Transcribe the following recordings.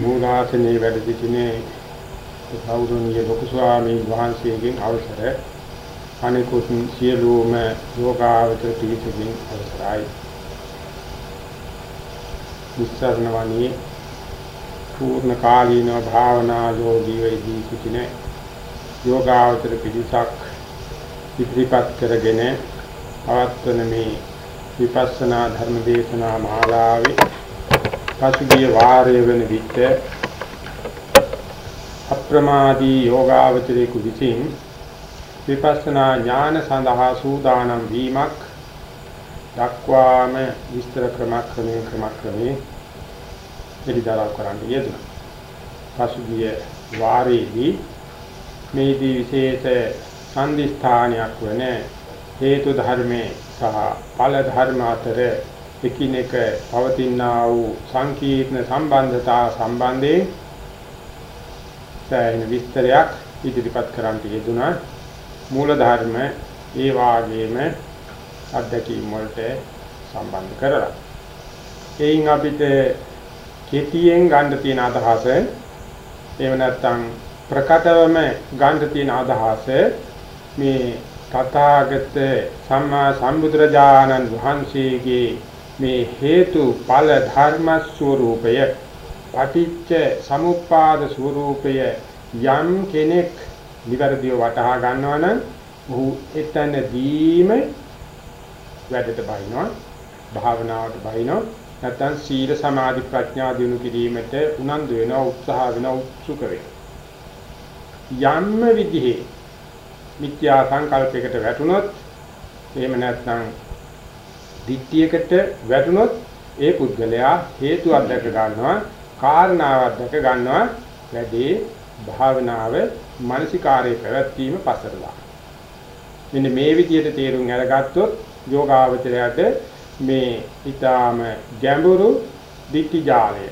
මූලාසනයේ වැඩ සිටිනේ ගෞරවනීය ලොකු ස්වාමීන් වහන්සේගෙන් අවසර අනිකුත් සියලුම යෝගාවචර පිළිතුරින් අවසරයි. විස්තරණවණී පූර්ණ කාලීන භාවනා යෝගී වේදී සිටිනේ යෝගාවචර පිළිසක් ඉදිරිපත් කරගෙන පවත්වන මේ විපස්සනා ධර්ම දේශනා මාලාවේ පසුගිය වාරයේ වෙන විට අප්‍රමාදී යෝගාවචරේකු විසින් විපස්සනා ඥාන සඳහා සූදානම් වීමක් දක්වාම විස්තර ක්‍රමක්‍රමයෙන් ක්‍රමක්‍රමයෙන් පිළිදරව් කරන්න යෙදුණා. පසුගිය වාරයේදී මේදී විශේෂ සම්දිස්ථානයක් වන හේතු ධර්මයේ සහ ඵල ධර්ම අතර එකිනෙක පවතිනා වූ සංකීර්ණ සම්බන්ධතා සම්බන්ධයෙන් සෑහෙන විස්තරයක් ඉදිරිපත් කරන්නට යෙදුනා මූල ධර්ම ඒ වාගේම අධ්‍යක්ීම් වලට සම්බන්ධ කරලා. එයින් අපිට කෙටියෙන් ගන්න තියෙන අදහස එහෙම නැත්නම් ප්‍රකටවම ගන්න තියෙන අදහස මේ තථාගත සම්මා සම්බුදුරජාණන් වහන්සේගේ මේ හේතු ඵල ධර්ම ස්වરૂපය පටිච්ච සමුප්පාද ස්වરૂපය යම් කෙනෙක් නිවැරදිව වටහා ගන්නවා නම් ඔහු එතනදීම වැඩට බහිනවා භාවනාවට බහිනවා. නැත්නම් සීල සමාධි ප්‍රඥා දිනු කිරීමට උනන්දු වෙනවා උත්සාහ වෙනවා උත්සුක වෙනවා. යම් විදිහේ මිත්‍යා සංකල්පයකට වැටුනොත් එහෙම නැත්නම් දිට්ඨියකට වැටුනොත් ඒ පුද්ගලයා හේතුවක් දැක ගන්නවා කාරණාවක් දැක ගන්නවා වැඩේ භාවනාව මානසිකාරයේ පැවැත්වීම පසරලා මෙන්න මේ විදිහට තේරුම් අරගත්තොත් යෝගාවචරයට මේ ඊටාම ගැඹුරු දිට්ඨි ජාලය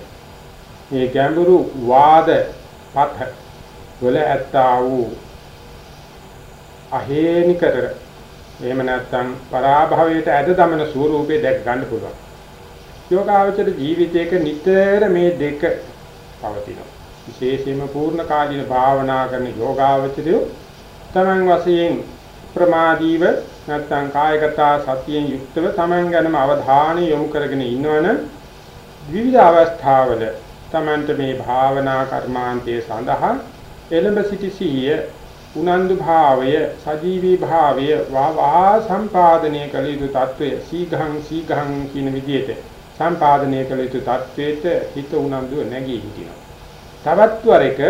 මේ ගැඹුරු වාද පත වල ඇත්තා වූ අහේනිකතර එහෙම නැත්නම් පරාභවයට ඇද දමන ස්වરૂපේ දැක ගන්න පුළුවන්. යෝගාවචර ජීවිතයක නිතර මේ දෙක පවතිනවා. විශේෂයෙන්ම පූර්ණ කාලීන භාවනා කරන යෝගාවචරය තමන් වශයෙන් ප්‍රමාදීව නැත්නම් කායගත සතියෙන් යුක්තව තමන් ගැනම අවධානය යොමු කරගෙන ඉන්නවනම් විවිධ අවස්ථාවල තමන්ට මේ භාවනා කර්මාන්තයේ සඳහා එළඹ සිටි සිහිය උනන්දු භාවය සජීවී භාවය වාවා සම්පාදනය කළ යුතු తත්වය සීඝං සීඝං කියන විදිහට සම්පාදනය කළ යුතු తත්වයට හිත උනන්දු නැගී හිටිනවා. තවත් වරක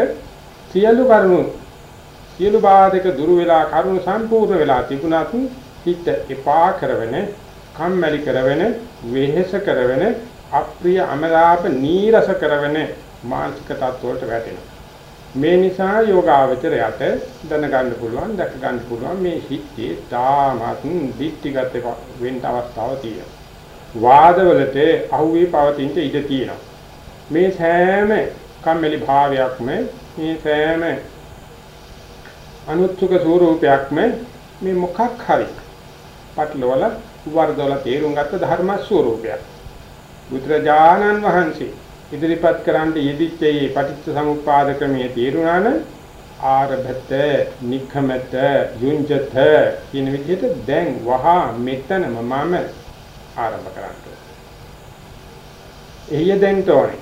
සියලු කරුණු සියලු බාධක දුරු වෙලා කරුණු සම්පූර්ණ වෙලා තිබුණත් හිත එපා කරවන කම්මැලි කරවන වෙහෙස කරවන අප්‍රිය අමලාප නීරස කරවන මානසික තත්ත්වවලට වැටෙනවා. මේ නිසා යෝගාවචරයට දැනගන්න පුළුවන් දැක ගන්න පුළුවන් මේ හිතේ තාමත් දික්ටිගත වෙන්න අවස්ථාවක් තියෙනවා. වාදවලට අහුවේ පවතින ඉඩ තියෙනවා. මේ සෑම කම්මැලි භාවයක්ම මේ සෑම අනුත්සුක ස්වરૂපයක්ම මේ මොකක් හරි පටලවල වර්ධවල තේරුම් ගත්ත ධර්ම ස්වરૂපයක්. බුදුරජාණන් වහන්සේ ඉදිරිපත් කරන්න යෙදිච්ච මේ පටිච්ච සමුප්පාද ක්‍රමයේ තේරුණාන ආරභත නික්ඛමත යුංජත කියන විදිහට දැන් වහා මෙතනම මම ආරම්භ කරන්න. එහිය දෙන්න ඕනේ.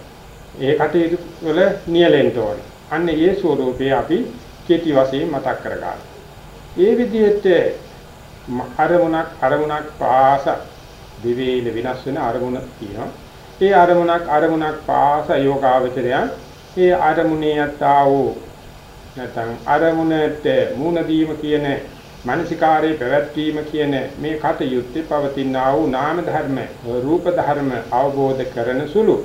ඒ කටයුතු වල නියැලෙන්න ඕනේ. අන්න ඒ ස්වરૂපේ අපි කෙටි වශයෙන් මතක් කරගන්න. ඒ විදිහට අරමුණක් අරමුණක් පාස දිවේල විනාශ වෙන අරමුණ තියෙනවා. ඒ අරමුණක් අරමුණක් පාස යෝගාවචරය ඒ අරමුණේ යත්තා වූ නැත්නම් අරමුණට මූණ දීම කියන මානසිකාරයේ පැවැත්වීම කියන මේ කටයුත්තේ පවතිනා වූ නාම ධර්ම රූප ධර්ම අවබෝධ කරන සුළු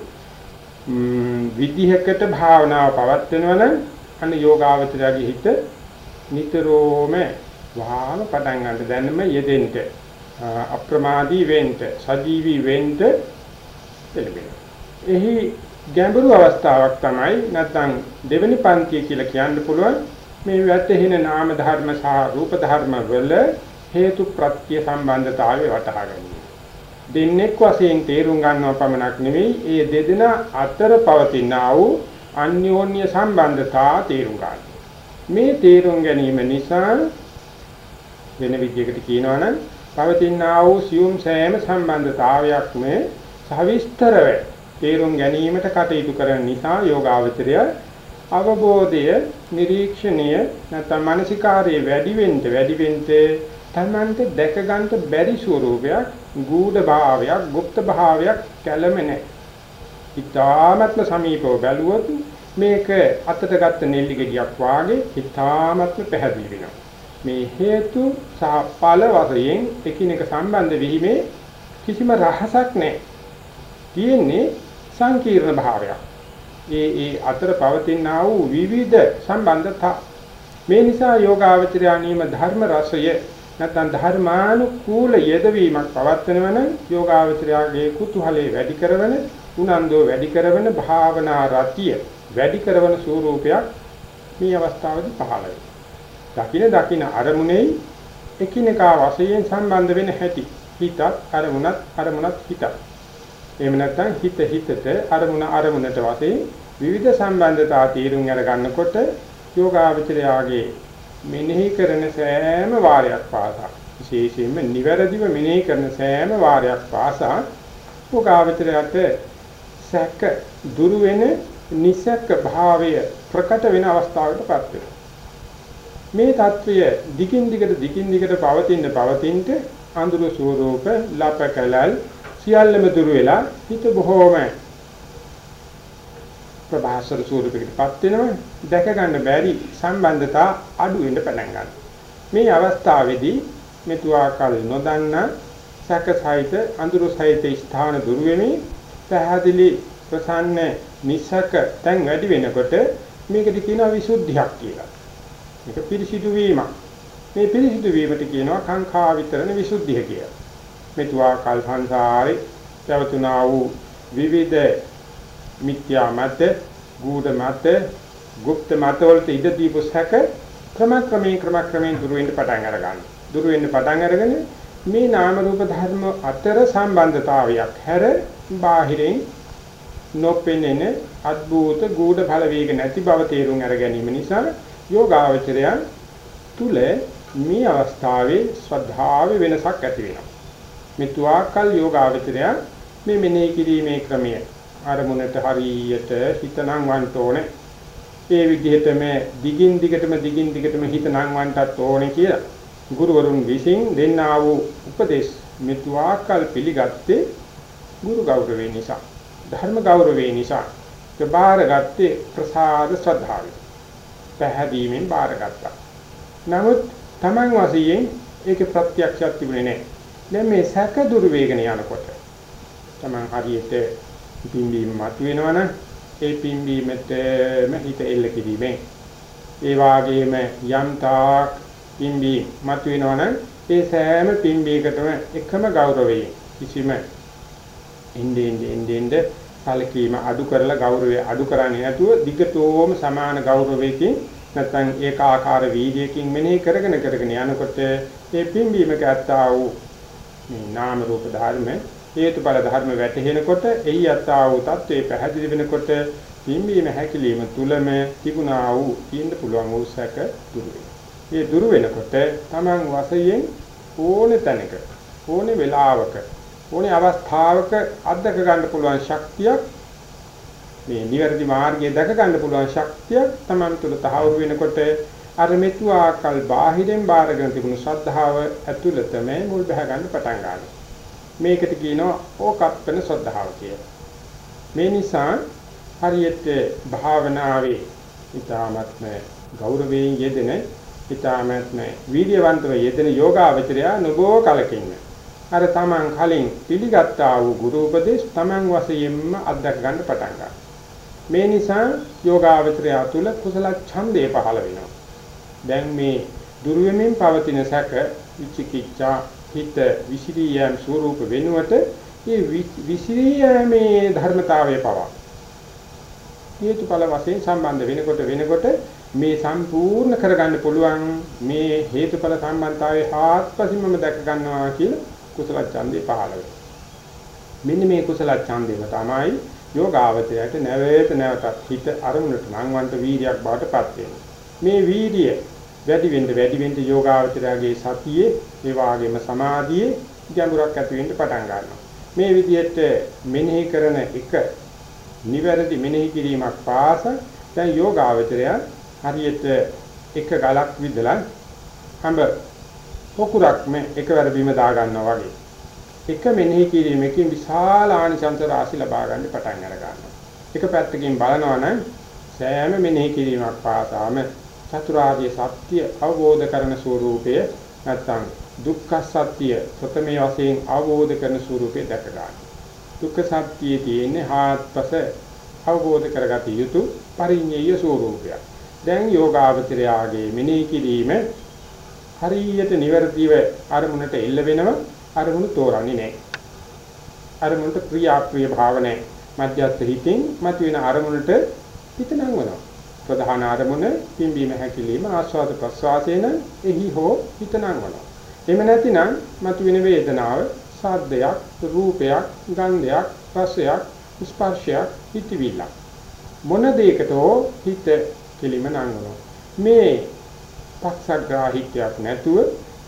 විදිහකට භාවනාව පවත්වනවනම් අන්න යෝගාවචරයේ හිත නිතරම වහාම පටන් ගන්න දැනම යෙදෙන්න අප්‍රමාදී වෙන්න සජීවී වෙන්න එළඹෙනවා. එහි ගැඹුරු අවස්ථාවක් තමයි නැත්නම් දෙවෙනි පන්තිය කියලා කියන්න පුළුවන් මේ වැටෙන නාම ධර්ම සහ රූප ධර්ම වල හේතු ප්‍රත්‍ය සම්බන්ධතාවය වටහා ගැනීම. දෙන්නෙක් වශයෙන් තේරුම් ගන්නව පමණක් නෙවෙයි ඒ දෙදෙනා අතර පවතිනා වූ අන්‍යෝන්‍ය සම්බන්ධතා තේරුම් ගන්න. මේ තේරුම් ගැනීම නිසා වෙන විදිහකට කියනවනම් පවතිනා වූ සියුම් සෑම සම්බන්ධතාවයක්ම සවිස්තරව තේරුම් ගැනීමට කටයුතු කරන නිසා යෝගාවචරය අවබෝධය නිරීක්ෂණය නැත්නම් මානසිකාරයේ වැඩි වෙන්න වැඩි වෙන්න තමන්ට දැක ගන්න බැරි ස්වરૂපයක් ගූඪ භාවයක් গুপ্ত භාවයක් කැළමෙන ඉතාමත්ම සමීපව බැලුවොත් මේක අතට ගත්ත නෙල්ලි ගෙඩියක් වාගේ ඉතාමත්ම පැහැදිලි වෙනවා. මේ හේතු සහ ඵල වශයෙන් එකිනෙක සම්බන්ධ වීමේ කිසිම රහසක් නැහැ. තියෙන්නේ සංකීර්ණ භාවයක්. ඒ ඒ අතර පවතිනා වූ විවිධ සම්බන්ධතා මේ නිසා යෝගාවචරය අනීම ධර්ම රසය නැත්නම් ධර්මානුකූල යෙදවීමක් පවත්වනවන යෝගාවචරයාගේ කුතුහලයේ වැඩි කරවන උනන්දුව වැඩි කරවන භාවනා රතිය වැඩි කරවන ස්වરૂපයක් මේ අවස්ථාවේදී පහළ වෙනවා. දකින දකින අරමුණේ එකිනෙකා වශයෙන් සම්බන්ධ වෙන හැටි හිතත් අරමුණත් අරමුණත් හිතත් එහෙම නැත්නම් හිත හිතට අරමුණ අරමුණට වශයෙන් විවිධ සම්බන්ධතා තීරුම් අර ගන්නකොට යෝගාවචරයාගේ මෙනෙහි කරන සෑම වාරයක් පාසා විශේෂයෙන්ම නිවැරදිව මෙනෙහි කරන සෑම වාරයක් පාසා යෝගාවචරයට සැක දුරු වෙන නිසක භාවය ප්‍රකට වෙන අවස්ථාවකටපත් වෙනවා. මේ తත්වය දිගින් දිගට දිගින් දිගට පවතින පවතිනට අඳුරු ස්වරූප ලපකලල් සියල්ලම දුර වෙලා හිත බොහෝම ප්‍රභාසර ස්වરૂපයකටපත් වෙනවා දැක ගන්න බැරි සම්බන්ධතා අඩු වෙන්න පටන් ගන්නවා මේ අවස්ථාවේදී මෙතුආකල් නොදන්න සැකසහිත අඳුර සහිත ස්ථාන දුර වෙමින් පැහැදිලි ප්‍රසන්න නිසක තැන් වැඩි වෙනකොට මේකට කියනවා විසුද්ධියක් කියලා මේක පිරිසිදු වීමක්. මේ පිරිසිදු වීමට කියනවා කාංකා විතරණ විසුද්ධිය කියලා. මෙතුආ කල් සංසාරේ පැවතුනා වූ විවිධ මිත්‍යා මත, ගුඪ මත, গুপ্ত මත වලට ඉඩ දීපු සැක ක්‍රමක්‍රමයෙන් ක්‍රමක්‍රමයෙන් දුර වෙන්න පටන් අර ගන්නවා. දුර වෙන්න පටන් අරගෙන මේ නාම රූප ධර්ම අතර සම්බන්ධතාවයක් හැර බාහිරින් නොපෙනෙන අද්භූත ගුඪ බල වේග නැති බව තේරුම් අර ගැනීම නිසා යෝගාවචරයන් තුල මේ අවස්ථාවේ ශ්‍රද්ධාවේ වෙනසක් ඇති වෙනවා. මේ තුආකල් යෝගාවචරය මේ මෙනෙහි කිරීමේ ක්‍රමය අරමුණට හරියට හිතනම් වන්ට ඕනේ. ඒ විදිහටම දිගින් දිගටම දිගින් දිගටම හිත නංවන්නටත් ඕනේ කියලා ගුරුවරුන් විසින් දෙන්නා වූ උපදේශ මෙතුආකල් පිළිගත්තේ ගුරු ගෞරවය නිසා ධර්ම ගෞරවය නිසා ප්‍රබාරගත්තේ ප්‍රසාද ශ්‍රද්ධාවයි පැහැදීමෙන් බාරගත්තා. නමුත් Taman වශයෙන් ඒකේ ප්‍රත්‍යක්ෂයක් තිබුණේ නැහැ. දැන් මේ සැක දුරු වේගන යනකොට Taman හරියට පිම්බීම මතුවෙනවනම් ඒ පිම්බීමටම හිත එල්ල කිරීමෙන්. ඒ වාගේම යම් තාක් පිම්බීම මතුවෙනවනම් ඒ සෑම පිම්බීකටම එකම ගෞරවයෙන් කිසිම ඉන්නේ ඉන්නේ ඉන්නේ සැලකීම අඩු කරලා ගෞරවය අඩු කරන්නේ නැතුව දිගටම සමාන ගෞරවයකින් නැත්නම් ඒකාකාර වීර්යයකින් මෙනෙහි කරගෙන කරගෙන යනකොට මේ පිම්බීමක ඇත්තා වූ මේ නාම රූප ධර්ම හේතුඵල ධර්ම වැටහෙනකොට එහි ඇත්තා වූ தત્ත්වේ පැහැදිලි වෙනකොට පිම්බීම හැකිලිම තුලම තිබුණා වූ තියෙන්න පුළුවන් වූ සැක දුරු වෙනවා. මේ දුරු වෙනකොට Taman වශයෙන් ඕනේ තැනක ඕනේ වෙලාවක ඕනේ අවස්ථාවක අත්දක ගන්න පුළුවන් ශක්තියක් මේ නිවැරදි මාර්ගය දැක ගන්න පුළුවන් ශක්තියක් Taman තුල තහවුරු වෙනකොට අර මෙතු ආකල් බාහිරෙන් බාරගෙන තිබුණු ශ්‍රද්ධාව ඇතුළතම මුල් බහ ගන්න පටන් ගන්නවා. මේකට කියනවා ඕකප්පන ශ්‍රද්ධාව කියලා. මේ නිසා හරියට භාවනාවේ ඊ타මත්ම ගෞරවයෙන් යෙදෙන ඊ타මත්ම වීර්යවන්තව යෙදෙන යෝගාවචරය නොබෝ කලකින්නේ අර තමන් කලින් පිළිගත්තා වූ ගුරු උපදේශ තමන් වශයෙන්ම අත්දැක ගන්න පටන් ගන්නවා. මේ නිසා යෝගාවචරය තුළ කුසල ඡන්දේ පහළ වෙනවා. දැන් මේ දුර්වෙමින් පවතින සැක විචිකිච්ඡා හිත විසිරියම් ස්වરૂප වෙනුවට මේ විසිරියමේ ධර්මතාවය පවා හේතුඵල වශයෙන් සම්බන්ධ වෙනකොට වෙනකොට මේ සම්පූර්ණ කරගන්න පුළුවන් මේ හේතුඵල සම්බන්ධතාවයේ ආත්පසින්ම දැක ගන්නවා කියලා කුසල ඡන්දේ පහළ වෙනවා. මෙන්න මේ කුසල ඡන්දේම තමයි යෝගාවචරයට නැවත නැවතත් හිත අරමුණට නංවන්ත වීර්යයක් බවට පත් වෙනවා. මේ වීර්යය වැඩි වෙන්න වැඩි වෙන්න යෝගාවචරයේ සතියේ ඒ වාගේම සමාධියේ ගැඹුරක් ඇති වෙන්න පටන් ගන්නවා. මේ විදිහට මෙනෙහි කරන එක නිවැරදි මෙනෙහි කිරීමක් පාස දැන් යෝගාවචරය හරියට එක ගලක් විදලා හඹ පොකුරක් මේ එකවර බිම දා ගන්නවා වගේ එක මෙනෙහි කිරීමකින් විශාල ආනිසංස රාශි ලබා ගන්න පටන් අර ගන්නවා. එක පැත්තකින් බලනවා නම් සෑම මෙනෙහි කිරීමක් පාසාම චතුරාර්ය සත්‍ය අවබෝධ කරන ස්වરૂපය නැත්නම් දුක්ඛ සත්‍ය ප්‍රථමයේ වශයෙන් අවබෝධ කරන ස්වરૂපය දැක ගන්න. දුක්ඛ සත්‍යයේ තියෙන ආත්පස අවබෝධ කරගත යුතු පරිඤ්ඤය ස්වરૂපයක්. දැන් යෝගාවචරයාගේ මෙනෙහි කිරීම හරියට නිවැරදිව අරමුණට එල්ල වෙනව අරමුණු තෝරන්නේ නැහැ. අරමුණට ප්‍රියාප්‍රිය භාව නැහැ. මධ්‍යස්ථ හිතින් මතුවෙන අරමුණට හිත නංවනවා. ප්‍රධාන අරමුණ පිම්බීම හැකිලිම ආස්වාද ප්‍රස්වාසේන එහි හෝ හිත නංවනවා. එහෙම නැතිනම් මතුවෙන වේදනාව සාද්දයක්, රූපයක්, ගන්ධයක්, රසයක්, ස්පර්ශයක්, හිතවිල්ලක්. මොන දෙයකටෝ හිත කෙලිම නංවනවා. මේ පක්ෂග්‍රාහීත්වයක් නැතුව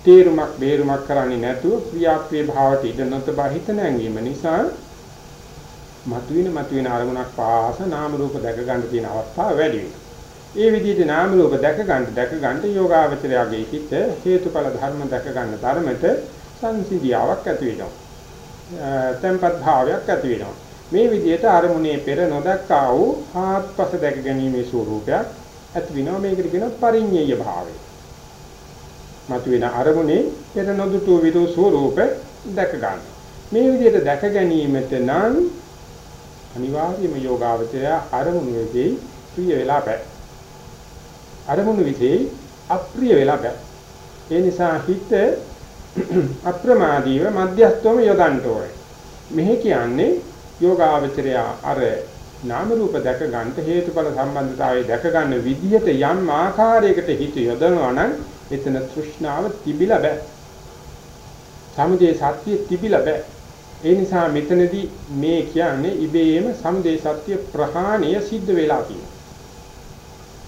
තේරුමක් බේරුමක් කරන්නේ නැතුව ක්‍රියාක්‍රිය භාවයට ඉඩ නොතබා හිත නැංවීම නිසා මතුවෙන මතුවෙන අරමුණක් පාස නාම රූප දැක ගන්න තියෙන අවස්ථාව වැඩි වෙනවා. ඒ විදිහට නාම රූප දැක ගන්න දැක ගන්න යෝගාවචරයගේ හිත හේතුඵල ධර්ම දැක ගන්න ධර්මයට සංසිඳියාවක් ඇති වෙනවා. tempat භාවයක් ඇති වෙනවා. මේ විදිහට අරමුණේ පෙර නොදක්කා වූ ආත්පස දැක ගැනීමේ ස්වરૂපයක් ඇති වෙනවා. මේකට කියනවා පරිඤ්ඤය භාවය. මතුවෙන අරමුණේ පෙර නොදුටු විදෝ ස්වરૂප දැක ගන්න. මේ විදිහට දැක ගැනීමට නම් අනිවාර්යයෙන්ම යෝගාවචරය අරමුණු වෙදී ප්‍රිය වෙලා බෑ. අරමුණු විදී අප්‍රිය වෙලා බෑ. ඒ නිසා හිත අප්‍රමාදීව මධ්‍යස්ථවම යොදන්න ඕනේ. මෙහි කියන්නේ යෝගාවචරය අර නාම රූප දැක ගන්නට හේතුඵල සම්බන්ධතාවය දැක ගන්න විදිහට යම් ආකාරයකට හිත යොදනවා නම් එතන තෘෂ්ණාව තිබිලා බෑ. සමුදේ සත්‍ය තිබිලා බෑ. ඒ නිසා මෙතනදී මේ කියන්නේ ඉබේම සමුදේ සත්‍ය ප්‍රහාණය සිද්ධ වෙලා තියෙනවා.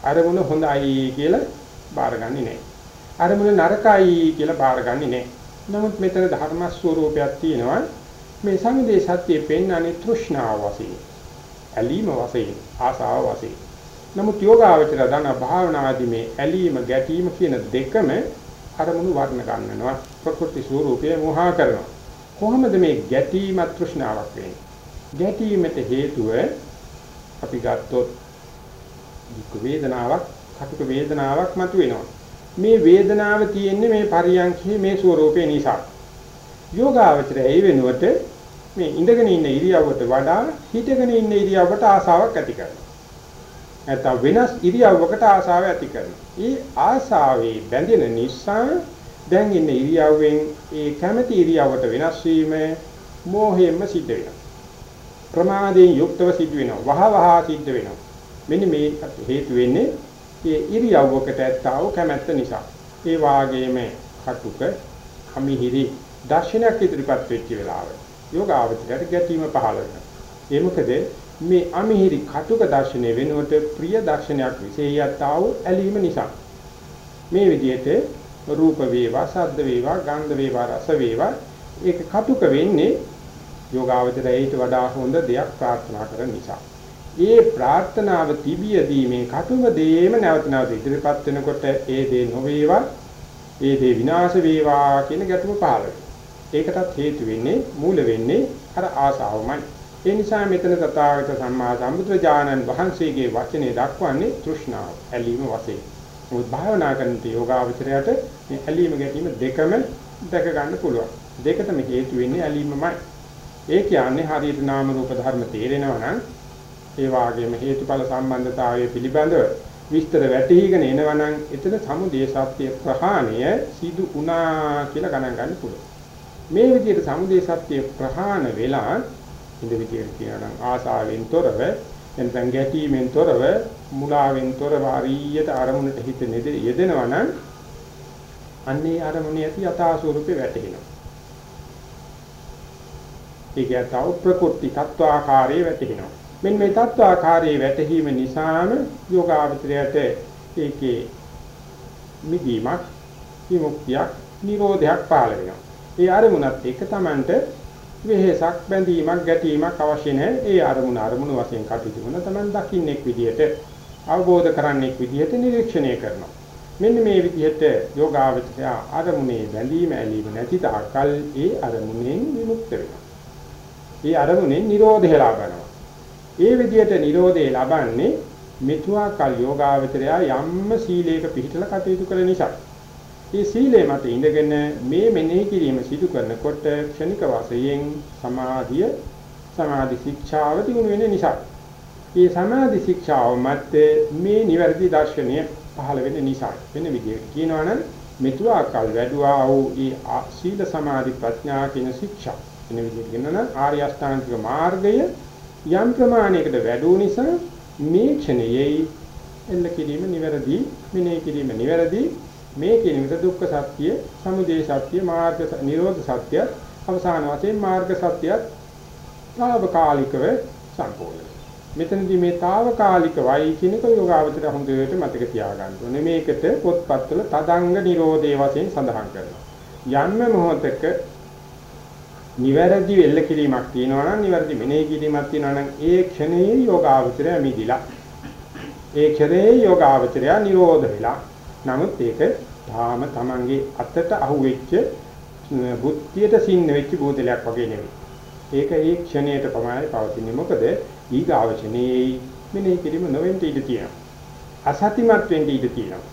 අරමුණ හොඳයි කියලා බාරගන්නේ නැහැ. අරමුණ නරකයි කියලා බාරගන්නේ නැහැ. නමුත් මෙතන ධර්ම ස්වરૂපයක් තියෙනවා. මේ සමුදේ සත්‍ය පෙන්වන්නේ තෘෂ්ණාව වශයෙන්. ඇලීම වශයෙන්, ආසාව වශයෙන්. නමුත් යෝගාවචර දන භාවනාදී මේ ඇලීම ගැටීම කියන දෙකම අරමුණු වර්ණ ගන්නවා ප්‍රකෘති ස්වરૂපයේ මොහා කරනවා කොහොමද මේ ගැටීම තෘෂ්ණාවක් වෙන්නේ ගැටීමට හේතුව අපි ගත්තොත් දුක් වේදනාවක් කටුක වේදනාවක් මතුවෙනවා මේ වේදනාව තියෙන්නේ මේ පරියන්ඛේ මේ ස්වરૂපේ නිසා යෝගාවචරය ඒ වෙනුවට මේ ඉඳගෙන ඉන්න ඉරියව්වට වඩා හිටගෙන ඉන්න ඉරියව්වට ආසාවක් ඇති කරනවා නැත්නම් වෙනස් ඉරියව්වකට ආසාව ඇති කරනවා. ඒ ආසාවේ බැඳෙන නිසා දැන් ඉන්න ඉරියව්වෙන් ඒ කැමැති ඉරියව්වට වෙනස් වීම මෝහයෙන්ම සිද්ධ වෙනවා. ප්‍රමාදයෙන් යුක්තව සිද්ධ වෙනවා. වහ වහ සිද්ධ වෙනවා. මෙන්න මේ හේතු වෙන්නේ ඒ ඉරියව්වකට ඇත්තා වූ කැමැත්ත නිසා. ඒ වාගේම කටුක අමිහිරි දර්ශනයක් ඉදිරිපත් වෙච්ච වෙලාව යෝගාවචරයට ගැටීම පහළ වෙනවා. ඒ මොකද මේ අමිහිරි කටුක දර්ශනය වෙනුවට ප්‍රිය දර්ශනයක් විශේෂයතාව ඇලීම නිසා මේ විදිහට රූප වේවා ශබ්ද වේවා ගන්ධ වේවා රස වේවා ඒක කටුක වෙන්නේ යෝගාවචරයට වඩා හොඳ දෙයක් ප්‍රාර්ථනා කරන නිසා. ඒ ප්‍රාර්ථනාව තිබියදී මේ කටුක දේම නැවත නැවත ඉදිරිපත් වෙනකොට ඒ දේ නොවේවා ඒ දේ විනාශ වේවා කියන ගැටුම පහළ වෙනවා. ඒකටත් හේතු වෙන්නේ මූල වෙන්නේ අර ආසාවමයි. ඒ නිසා මෙතන තථාගත සම්මා සම්බුද්ධජානන් වහන්සේගේ වචනේ දක්වන්නේ තෘෂ්ණාව, ඇලීම වශයෙන්. මොකද භාවනා කරන යෝගාවචරයට මේ ඇලීම ගැටීම දෙකම දැක ගන්න පුළුවන්. දෙකටම හේතු වෙන්නේ ඇලීමමයි. ඒ කියන්නේ හරියට නාම රූප ධර්ම තේරෙනවා නම් ඒ වාගේම හේතුඵල සම්බන්ධතාවය පිළිබඳව විස්තර වැටහිගෙන එනවනම් එතන සමුදය සත්‍ය ප්‍රහාණය සිදු වුණා කියලා ගණන් ගන්න පුළුවන්. මේ විදිහට සමුදය සත්‍ය ප්‍රහාණ වෙලා ඉඳ විදිහට කියනවා ආසාවෙන් තොරව එතෙන් ගැටීමෙන් තොරව මුලාවෙන් තොරව හරියට අරමුණට හිත යෙදෙනවා නම් අන්නේ අරමුණේ ඇති යථා ස්වરૂපේ වැටහෙනවා. ඒක යථා ප්‍රකෘති තත්වාකාරයේ වැටහෙනවා. මෙන්න මේ තත්වාකාරයේ වැටහීම නිසාම යෝගාවචරයට ඒකේ මිදීමක් විමුක්තියක් නිරෝධයක් පාල වෙනවා. ඒ අරමුණත් එක්ක Tamanට වෙහෙසක් බැඳීමක් ගැටීමක් අවශ්‍ය නැහැ. ඒ අරමුණ අරමුණ වශයෙන් කටයුතු කරන Taman දකින්නෙක් විදියට අවබෝධ කරන්නෙක් විදියට නිරීක්ෂණය කරනවා. මෙන්න මේ විදිහට යෝගාවචරය අරමුණේ බැඳීම ඇලීම නැති තාක්කල් ඒ අරමුණෙන් විමුක්ත වෙනවා. ඒ අරමුණෙන් නිරෝධය ලබනවා. ඒ විදිහට Nirodhe ලබන්නේ මෙතුවා කල් යෝගාවචරය යම්ම සීලයක පිළිතල කටයුතු කළ නිසා. මේ සීලය මත ඉඳගෙන මේ මෙනෙහි කිරීම සිදු කරනකොට ක්ෂණික වශයෙන් සමාධිය සමාධි ශික්ෂාව දිනු වෙන නිසා. මේ සමාධි ශික්ෂාව මත මේ නිවැරදි දර්ශනය පහළ වෙන නිසා. වෙන විදිහට කියනවනම් මෙතුවා කල් වැඩුවා වූ ඒ සීල සමාධි ප්‍රඥා කියන ශික්ෂා. වෙන විදිහට කියනනම් ආර්ය අෂ්ටාංගික මාර්ගය යම් ප්‍රමාණයකට වැඩි නිසා මේ ක්ෂණයේ එල්ල කිරීම නිවැරදි මෙනෙහි කිරීම නිවැරදි මේ කියන විදිහ දුක්ඛ සත්‍ය, සමුදය සත්‍ය, මාර්ග නිරෝධ සත්‍ය, අවසාන වශයෙන් මාර්ග සත්‍යත් తాවකාලිකව සම්පූර්ණ. මෙතනදී මේ తాවකාලික වයි කියනක යෝගාවචර හොඳට මතක තියාගන්න ඕනේ. මේකට පොත්පත්වල තදංග නිරෝධයේ වශයෙන් සඳහන් කරනවා. යන්න මොහොතක නිවැරදි වෙල්ල කිරීමක් තියෙනවා නම් නිවැරදි මෙනෙහි කිරීමක් තියෙනවා නම් ඒ ක්ෂණයේ යෝගාවචරය මිදිලා ඒ ක්ෂණයේ යෝගාවචරය නිරෝධ වෙලා නමුත් ඒක තාම Tamange අතට අහුවෙච්ච බුද්ධියට සින්න වෙච්ච බෝතලයක් වගේ නෙවෙයි. ඒක ඒ ක්ෂණයට පමණයි පවතින්නේ. මොකද ඊගාවචනයේ මෙනෙහි කිරීම නොවෙන්න ඉඩ තියෙනවා. අසතිමත් වෙන්න ඉඩ තියෙනවා.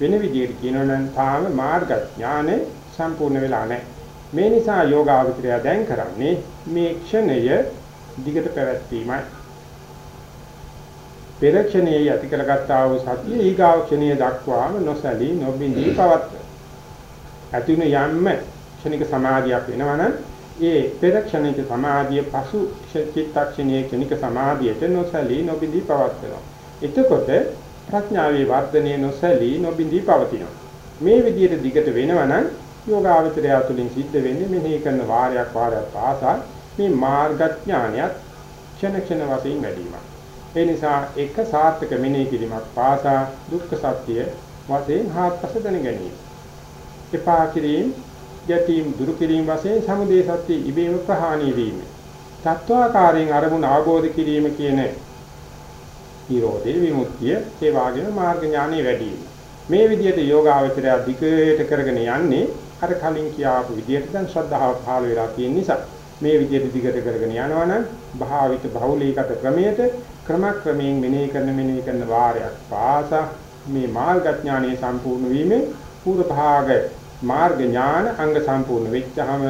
වෙන විදිහට කියනවා නම් තාම මාර්ග ඥානෙ සම්පූර්ණ වෙලා නැහැ. මේ නිසා යෝගාවචරය දැන් කරන්නේ මේ ක්ෂණය දිගට පැවැත්වීමයි. පෙර ක්ෂණයේ යති කරගත්තා වූ සතිය ඊගාව ක්ෂණයේ දක්වාම නොසලී නොබින්දී පවත්ව. ඇතිුණ යම්ම ක්ෂණික සමාධියක් වෙනවනම් ඒ පෙර ක්ෂණික සමාධිය පසු චිත්තක්ෂණයේ ක්ෂණික සමාධියට නොසලී නොබින්දී පවත්වනවා. එතකොට ප්‍රඥාවේ වර්ධනය නොසලී නොබින්දී පවතිනවා. මේ විදිහට දිගට වෙනවනම් යෝගාවචරය තුළින් සිද්ධ වෙන්නේ මෙහි කරන වාරයක් වාරයක් පාසා මේ මාර්ගඥානයත් ක්ෂණ ක්ෂණ වශයෙන් වැඩිවීමක්. ඒ නිසා එක සාර්ථක මෙනෙහි කිරීමක් පාසා දුක්ඛ සත්‍ය වශයෙන් හාත්පස දැන ගැනීම. එපා කිරීම, යටීම් දුරු කිරීම වශයෙන් සමුදේ සත්‍ය ඉබේම ප්‍රහාණය වීම. තත්වාකාරයෙන් අරමුණ අවබෝධ කිරීම කියන නිරෝධේ විමුක්තිය ඒ වගේම මාර්ග ඥානෙ වැඩි වීම. මේ විදිහට යෝගාවචරය දිගට කරගෙන යන්නේ අර කලින් කියාපු විදිහට දැන් ශ්‍රද්ධාව පහළ වෙලා තියෙන නිසා මේ විදිහට දිගට කරගෙන යනවනම් භාවිත බහුලීගත ක්‍රමයට ක්‍රමක්‍රමයෙන් මෙනෙහි කරන මෙනෙහි කරන වාරයක් පාසා මේ මාර්ගඥානයේ සම්පූර්ණ වීමේ පූර්ව භාග මාර්ග ඥාන අංග සම්පූර්ණ වෙච්චහම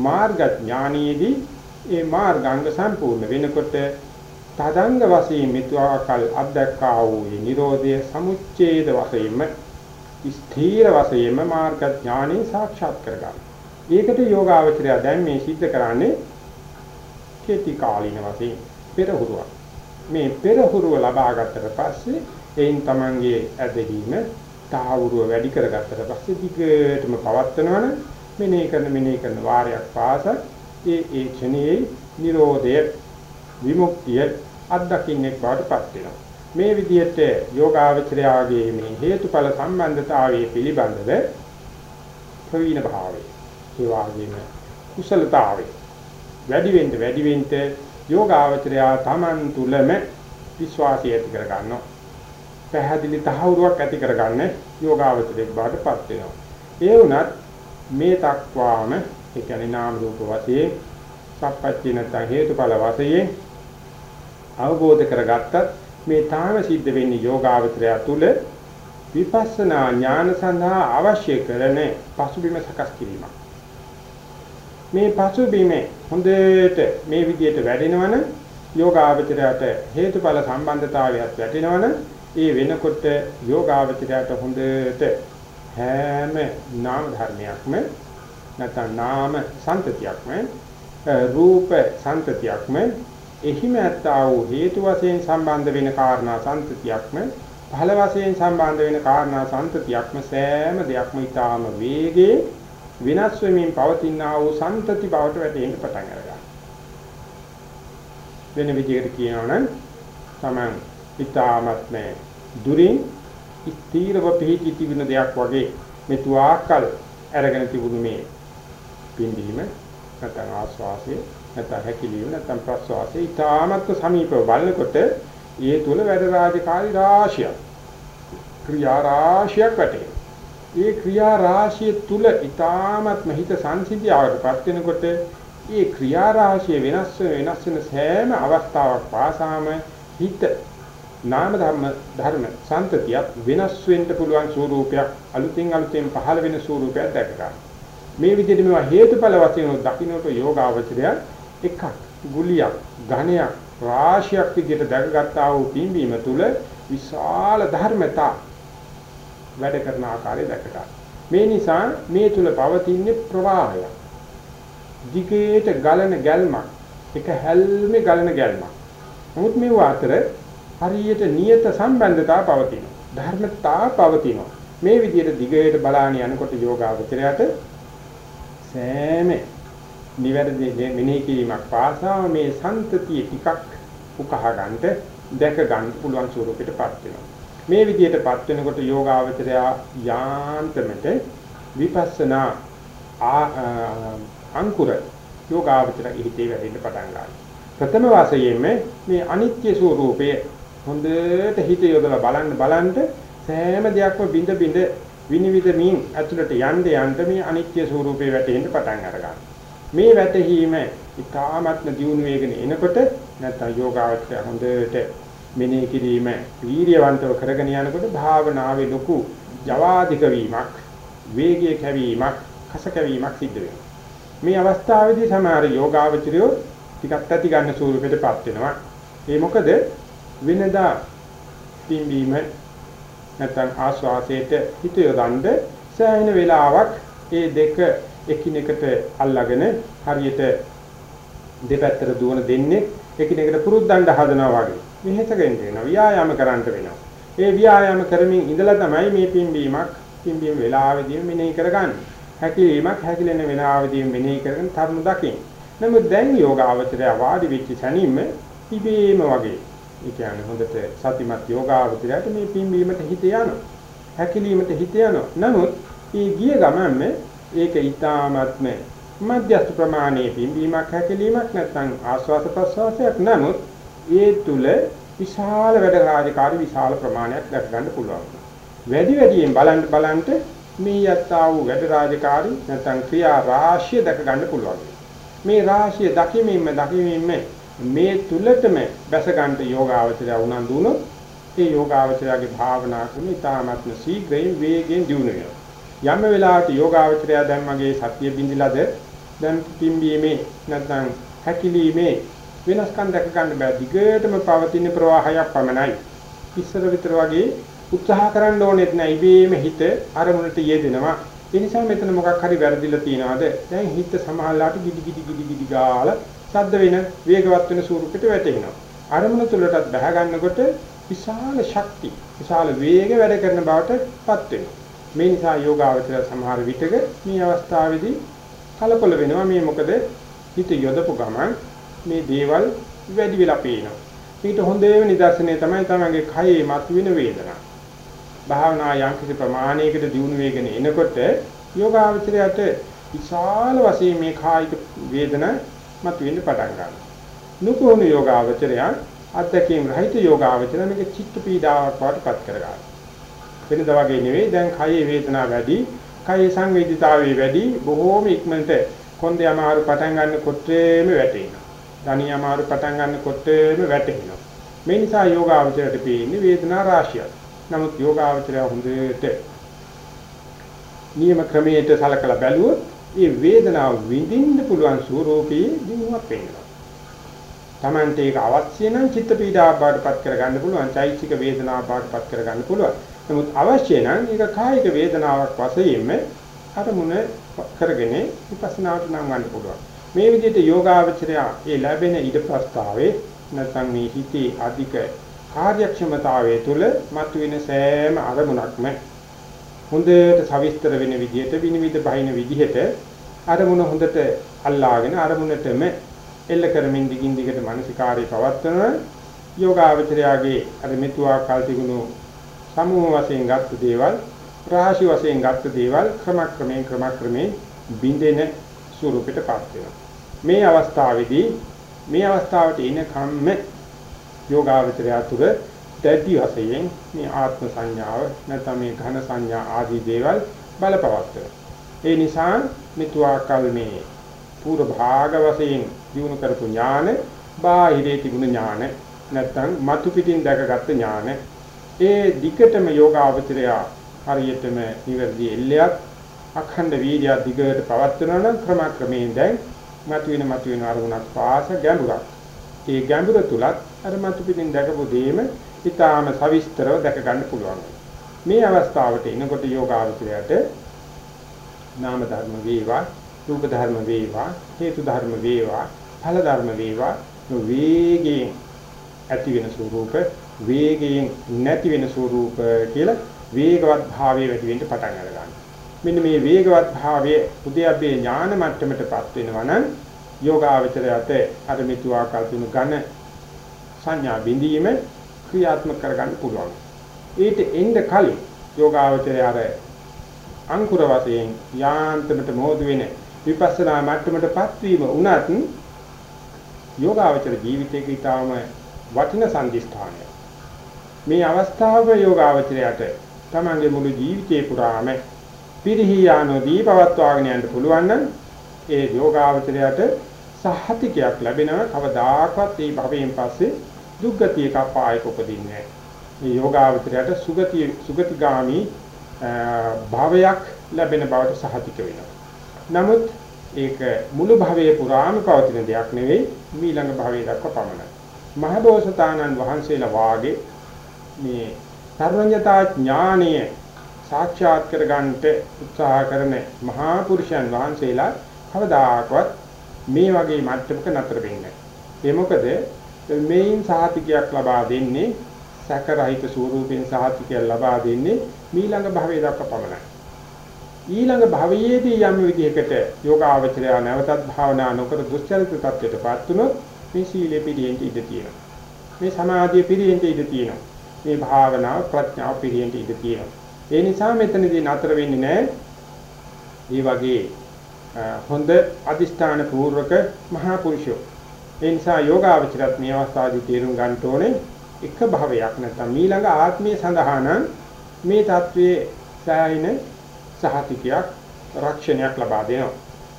මාර්ගඥානයේදී ඒ මාර්ගාංග සම්පූර්ණ වෙනකොට තදංග වශයෙන් මිත්‍යාකල් අධ්‍යක්ඛා වූ නිරෝධය සමුච්ඡේද වශයෙන්ම ස්ථීර වශයෙන්ම මාර්ග ඥානෙ සාක්ෂාත් කරගන්න. ඒකට යෝගාවචරය දැන් මේ සිද්ධ කරන්නේ කෙටි කාලින වශයෙන් පෙරහුරුවක්. මේ පෙරහුරුව ලබා ගත්තට පස්සේ එයින් Tamanගේ ඇදහිීම තාවුරුව වැඩි කරගත්තට පස්සේ දිගටම පවත්නවනේ මෙනෙහි කරන මෙනෙහි කරන වාරයක් පාස ඒ ඒ ක්ෂණයේ Nirodha විමුක්තිය අත්දකින්නෙක් බවට පත් වෙනවා. මේ විදිහට යෝගාවචරයාගේ මේ හේතුඵල සම්බන්ධතාවයේ පිළිබඳව ප්‍රවීණ භාවය. ඒ වගේම කුසලතාවය. වැඩි වෙන්න වැඩි වෙන්න යෝගාවචරයා Taman තුලම විශ්වාසය ඇති කර ගන්නවා පැහැදිලි තහවුරුවක් ඇති කරගන්න යෝගාවචරයක් බාටපත් වෙනවා. ඒ වුණත් මේ තක්වාම ඒ කියන්නේ නාම රූප වශයෙන් සප්පච්චින හේතුඵල වශයෙන් අවබෝධ කරගත්තත් මේ තාම සිද්ධ වෙන්නේ යෝගාවචරය තුල විපස්සනා ඥාන සඳහා අවශ්‍ය කරන පසුබිම සකස් කිරීමක්. මේ පසුබිම හොඳට මේ විදිහට වැඩෙනවනම් යෝගාවචරයට හේතුඵල සම්බන්ධතාවයක් වැටෙනවනම් ඒ වෙනකොට යෝගාවචරයට හොඳට හැම නාම ධර්මයක්ම නැත්නම් නාම සංතතියක්ම රූප සංතතියක්ම එහිම ඇත්තා වූ හේතු වශයෙන් සම්බන්ධ වෙන කාරණා සංතතියක්ම ඵල වශයෙන් සම්බන්ධ වෙන කාරණා සංතතියක්ම සෑම දෙයක්ම ඊටාම වේගේ විනාශ වෙමින් පවතිනා වූ සංතති බවට වැටෙන්න පටන් අරගන්නවා. වෙන විදිහකට කියනවා නම් තමන් ඊටාමත්ම දුරින් ස්ථීරව පිහිටි තිබෙන දෙයක් වගේ මෙතුආකල් අරගෙන තිබුණු මේ පින්දීම නැත්නම් ආස්වාසය නැත්නම් හැකිලිම නැත්නම් ප්‍රස්වාසය ඊටාමත්ම සමීපව බලනකොට ඒ තුල වැඩ රාජකාරී රාශියක් ක්‍රියා රාශියක් වැටේ. ඒ ක්‍රියා රාශිය තුල ඊටාමත්ම හිත සංසිද්ධියවටපත් වෙනකොට ඒ ක්‍රියා රාශිය වෙනස් වෙනස් වෙන සෑම අවස්ථාවක් පාසාම හිත නාම ධර්ම ධර්ම සංතතියක් වෙනස් වෙන්න පුළුවන් ස්වරූපයක් අලුතින් අලුතෙන් පහළ වෙන ස්වරූපයක් දැක ගන්න. මේ විදිහට මේවා හේතුඵල වශයෙන් දකින්නට යෝගාවචරය එකක් ගුලියක් ඝණයක් රාශියක් විදිහට දැකගත්තා වූ පින්වීම තුල විශාල ධර්මතා වැඩ කරන ආකාරය දැක ගන්න. මේ නිසා මේ තුල පවතින ප්‍රවාහය දිගේට ගලන ගැල්මක් එක හැල්මේ ගලන ගැල්මක්. නමුත් මේ අතර හරියට නියත සම්බන්ධතා පවතිනවා. ධර්මතා පවතිනවා. මේ විදිහට දිගට බලාගෙන යනකොට යෝගාවචරයට සෑම නිවැරදි මෙනෙහි කිරීමක් පාසා මේ සන්තතිය ටිකක් උකහා ගන්නට දැක ගන්න පුළුවන් ස්වරූපයටපත් වෙනවා. මේ විදිහටපත් වෙනකොට යෝගාවචරය යාන්තමට විපස්සනා අංකුර යෝගාවචර හිතේ වැඩෙන්න පටන් ගන්නවා. ප්‍රථම වාසයෙන්ම මේ අනිත්‍ය ස්වરૂපයේ හොඳට හිත යොදලා බලන්න බලන්න සෑම දෙයක්ම බිඳ බිඳ විනිවිදමින් ඇතුළට යන්න යන්න මේ අනිත්‍ය ස්වરૂපේ වැටෙන්න පටන් අරගන්නවා. මේ වැටහීම ඊ타මත්ම දියුණු වේගෙන එනකොට නැත්නම් යෝගාවචරය හොඳට මෙනෙහි කිරීම වීර්යවන්තව කරගෙන යනකොට භාවනාවේ ලොකු ජවාධික වීමක් වේගයේ කැවීමක් කස කැවීමක් සිද්ධ වෙනවා. මේ අවස්ථාවේදී සමහර යෝගාවචරයෝ ටිකක් ඇති ගන්න ස්වරූපයටපත් වෙනවා. ඒ මොකද වෙනදා පිම්බීම නැත්නම් ආස්වාසයට හිත යොදන්න සෑහෙන වෙලාවක් ඒ දෙක එකිනෙකට අල්ලාගෙන හරියට දෙපැත්තට දුවන දෙන්නේ එකිනෙකට පුරුද්දන්න හදනවා වගේ. මෙහෙසගෙන වෙනවා. ව්‍යායාම කරන්න වෙනවා. ඒ ව්‍යායාම කරමින් ඉඳලා තමයි මේ පිම්බීමක් පිම්බීම වෙලාවෙදී මෙනෙහි කරගන්නේ. හැකිලීමක් හැකිලෙන වෙලාවෙදී මෙනෙහි කරගෙන තරමු දකින්න. නමුත් දැන් යෝග අවතරය වාඩි වෙච්ච සැනින්ම ඉබේම වගේ. ඒ කියන්නේ හොඳට සතිමත් යෝගාවචරයට මේ පිම්බීමට හිත යනවා. හැකිලීමට හිත යනවා. නමුත් මේ ගිය ගමන්ම ඒක ඊ타මත්ම මධ්‍යස්ථ ප්‍රමාණයේ පිම්බීමක් හැකිලීමක් නැත්නම් ආස්වාස ප්‍රස්වාසයක් නමුත් ඒ තුල විශාල වැඩ රාජකාරී විශාල ප්‍රමාණයක් දැක ගන්න පුළුවන්. වැඩි වැඩියෙන් බලන්න බලන්න මේ යත්තා වූ වැඩ රාජකාරී නැත්නම් ක්‍රියා රාශිය දැක ගන්න පුළුවන්. මේ රාශිය දකිමින්ම දකිමින්ම මේ තුලටම බැස ගන්නට යෝගාවචරය උනන්දු වුණොත් ඒ යෝගාවචරයාගේ භාවනා ක්‍රම ඉතාමත්ම ශීඝ්‍රයෙන් වේගෙන් දියුණු වෙනවා. යම් වෙලාවක යෝගාවචරයා දැන් මගේ සතිය බිඳිලාද දැන් පිම්බීමේ නැත්නම් හැකිලීමේ වෙනස්කම් දැක ගන්න බෑ. දිගටම පවතින ප්‍රවාහයක් පමණයි. ඉස්සර විතර වගේ උත්සාහ කරන්න ඕනෙත් නෑ. ඉබේම හිත අරමුණට යෙදෙනවා. ඒ නිසා මෙතන මොකක් හරි වැරදිලා තියනවාද? දැන් හිත සමහරලාට ගිඩි ගිඩි ගිඩි ගිඩි ගාලා ශබ්ද වෙන වේගවත් වෙන ස්වරූපයකට වැටෙනවා. අරමුණ තුළටත් බහ ගන්නකොට විශාල ශක්ති, විශාල වේග වැඩ කරන බවටපත් වෙනවා. මේ නිසා යෝගාවචර සමහර විටක මේ අවස්ථාවේදී කලකොල වෙනවා. මේ මොකද හිත යොදපු ගමන් මේ දේවල් වැඩි වෙලා පේනවා. ඊට හොඳේම නිදර්ශනය තමයි තමගේ කයේ මතුවෙන වේදනා. භාවනා යම් කිසි ප්‍රමාණයකට දියුණු වෙගෙන එනකොට යෝගාවචරයට විශාල වශයෙන් මේ කායික වේදනා මතුවෙන්න පටන් ගන්නවා. නුපුහුණු යෝගාවචරය අත්දැකීම් රහිත යෝගාවචරය මේක චිත්ත පීඩාවක් වඩපත් කරගන්නවා. වෙනද වගේ නෙවෙයි දැන් කයේ වේදනාව වැඩි, කයේ සංවේදීතාවය වැඩි, බොහෝම ඉක්මනට කොන්දේ අමාරු පටන් ගන්න කොටේම වැටෙනවා. ධනිය අමාරු පටන් ගන්න කොටේම වැටෙනවා. මේ නිසා යෝගාවචරයට පේන්නේ වේදනා රාශියක්. නමුත් යෝගාවචරය හොඳට නියම ක්‍රමයට සලකලා බැලුවොත් ඒ වේදනාව විඳින්න පුළුවන් ස්වરૂපයේ දිනුවක් වෙනවා. Tamante ඒක අවශ්‍ය නම් චිත්ත පීඩාවක් බාටපත් කරගන්න පුළුවන්. චෛතසික වේදනාවක් බාටපත් කරගන්න පුළුවන්. නමුත් අවශ්‍ය නම් ඒක කායික වේදනාවක් වශයෙන්ම අරමුණ කරගෙන විපස්සනාට නම් ගන්න පුළුවන්. මේ විදිහට යෝගාවචරය ඒ ලැබෙන ඊට ප්‍රස්තාවේ නැත්නම් මේ හිතේ අධික කාර්යක්ෂමතාවය තුළ මතුවෙන සෑම අරමුණක්ම හොඳට සවිස්තර වෙන විදිහට විනිවිද බහින විදිහට අරමුණ හොඳට අල්ලාගෙන අරමුණටම එල්ල කරමින් දිගින් දිගට මානසිකාරය පවත්වන යෝගාවචරයාගේ අර මෙතුආ කල් තිබුණු සමූහ වශයෙන් ගත්ත දේවල් රාශි වශයෙන් ගත්ත දේවල් ක්‍රමක්‍රමයෙන් ක්‍රමක්‍රමයෙන් බින්දෙන ස්වරූපයටපත් වෙනවා මේ අවස්ථාවේදී මේ අවස්ථාවට එන කම්ම යෝගාවචරය තුර දැඩි වශයෙන් මේ ආත්ම සංඥාව නැත්නම් මේ ඝන සංඥා ආදී දේවල් බලපවත්වන. ඒ නිසා මිතුආකල් මේ පූර්ව භාග වශයෙන් දිනු කරපු ඥාන බාහිරේ තිබුණ ඥාන නැත්නම් මතු පිටින් දැකගත්ත ඥාන ඒ දිගටම යෝගාවචරය හරියටම නිවැරදි එල්ලයක් අඛණ්ඩ වීර්ය දිගට පවත්වනවා නම් ක්‍රමක්‍රමයෙන් දැන් මතුවෙන මතුවෙන අරමුණක් පාස ගැඹුරක්. ඒ ගැඹුර තුලත් අර මතු පිටින් දැකපු දෙයම ඊටාම සවිස්තරව දැක ගන්න පුළුවන්. මේ අවස්ථාවට එනකොට යෝගාවචරයට නාම ධර්ම වේවා, රූප ධර්ම වේවා, හේතු ධර්ම වේවා, ඵල ධර්ම වේවා වේගයෙන් ඇති වෙන ස්වરૂප, වේගයෙන් නැති වෙන ස්වરૂප කියලා වේගවත් භාවයේ වැඩි වෙන්න පටන් අරගන්නවා. මෙන්න මේ වේගවත් භාවයේ උද්‍යප්පේ ඥාන මට්ටමටපත් වෙනවා නම් යෝගාවචරයට අර මිතු ආකල්පුණු ඝන සංඥා බිඳීම ක්‍රියාත්මක කරගන්න පුළුවන්. ඊට එන්න කලින් යෝගාවචරය අර අංකුර වශයෙන් යාන්තමට මොහොත වෙන විපස්සනා මට්ටමටපත් වීම උනත් යෝගාවචර ජීවිතයක ඊටාම වටින සම්දිස්ථානය. මේ අවස්ථාව යෝගාවචරයට තමන්ගේ මුළු ජීවිතේ පුරාම පිරිහියා නොදී පවත්වාගෙන යන්න පුළුවන් නම් ඒ යෝගාවචරයට සහතිකයක් ලැබෙනවා කවදාකවත් මේ භවයෙන් පස්සේ දුක්ගතියක අපායක උපදින්නේ මේ යෝගාවචරයට සුගතිය සුගතිගාමි භාවයක් ලැබෙන බවට සහතික වෙනවා. නමුත් ඒක මුළු භවයේ පුරාම පවතින දෙයක් නෙවෙයි ඊළඟ භවයේ දක්වා පමණයි. මහබෝසතාණන් වහන්සේලා වාගේ මේ සර්වඥතා ඥානය සාක්ෂාත් කරගන්නට උත්සාහ කරන මහා පුරුෂයන් වහන්සේලා කවදාකවත් මේ වගේ මට්ටමක නතර වෙන්නේ නැහැ. ඒ මොකද මේන් සාහිතිකයක් ලබා දෙන්නේ සැකරහිත ස්වරූපෙන් සාහිතිකයක් ලබා දෙන්නේ ඊළඟ භවයේ දක්වා පමණයි. ඊළඟ භවයේදී යම් විදිහකට යෝගාවචරය නැවතත් භාවනා නොකර දුස්චරිත තත්ත්වයටපත් වුණොත් මේ සීලෙ පිළියෙන්ට ඉඩ තියෙනවා. මේ සමාධිය පිළියෙන්ට ඉඩ තියෙනවා. මේ භාවනාව ප්‍රඥාව පිළියෙන්ට ඉඳ තියෙනවා ඒ නිසා මෙතනදී නතර වෙන්නේ නැහැ මේ වගේ හොඳ අදිෂ්ඨාන පූර්වක මහා පුරුෂයෝ ඒ නිසා යෝගාවචරත් මේ අවස්ථාවේදී තේරුම් ගන්න ඕනේ එක භවයක් නැත්නම් ඊළඟ ආත්මය සඳහා නම් මේ தત્ත්වයේ සෑයින සහතිකයක් රක්ෂණයක් ලබා දෙනවා.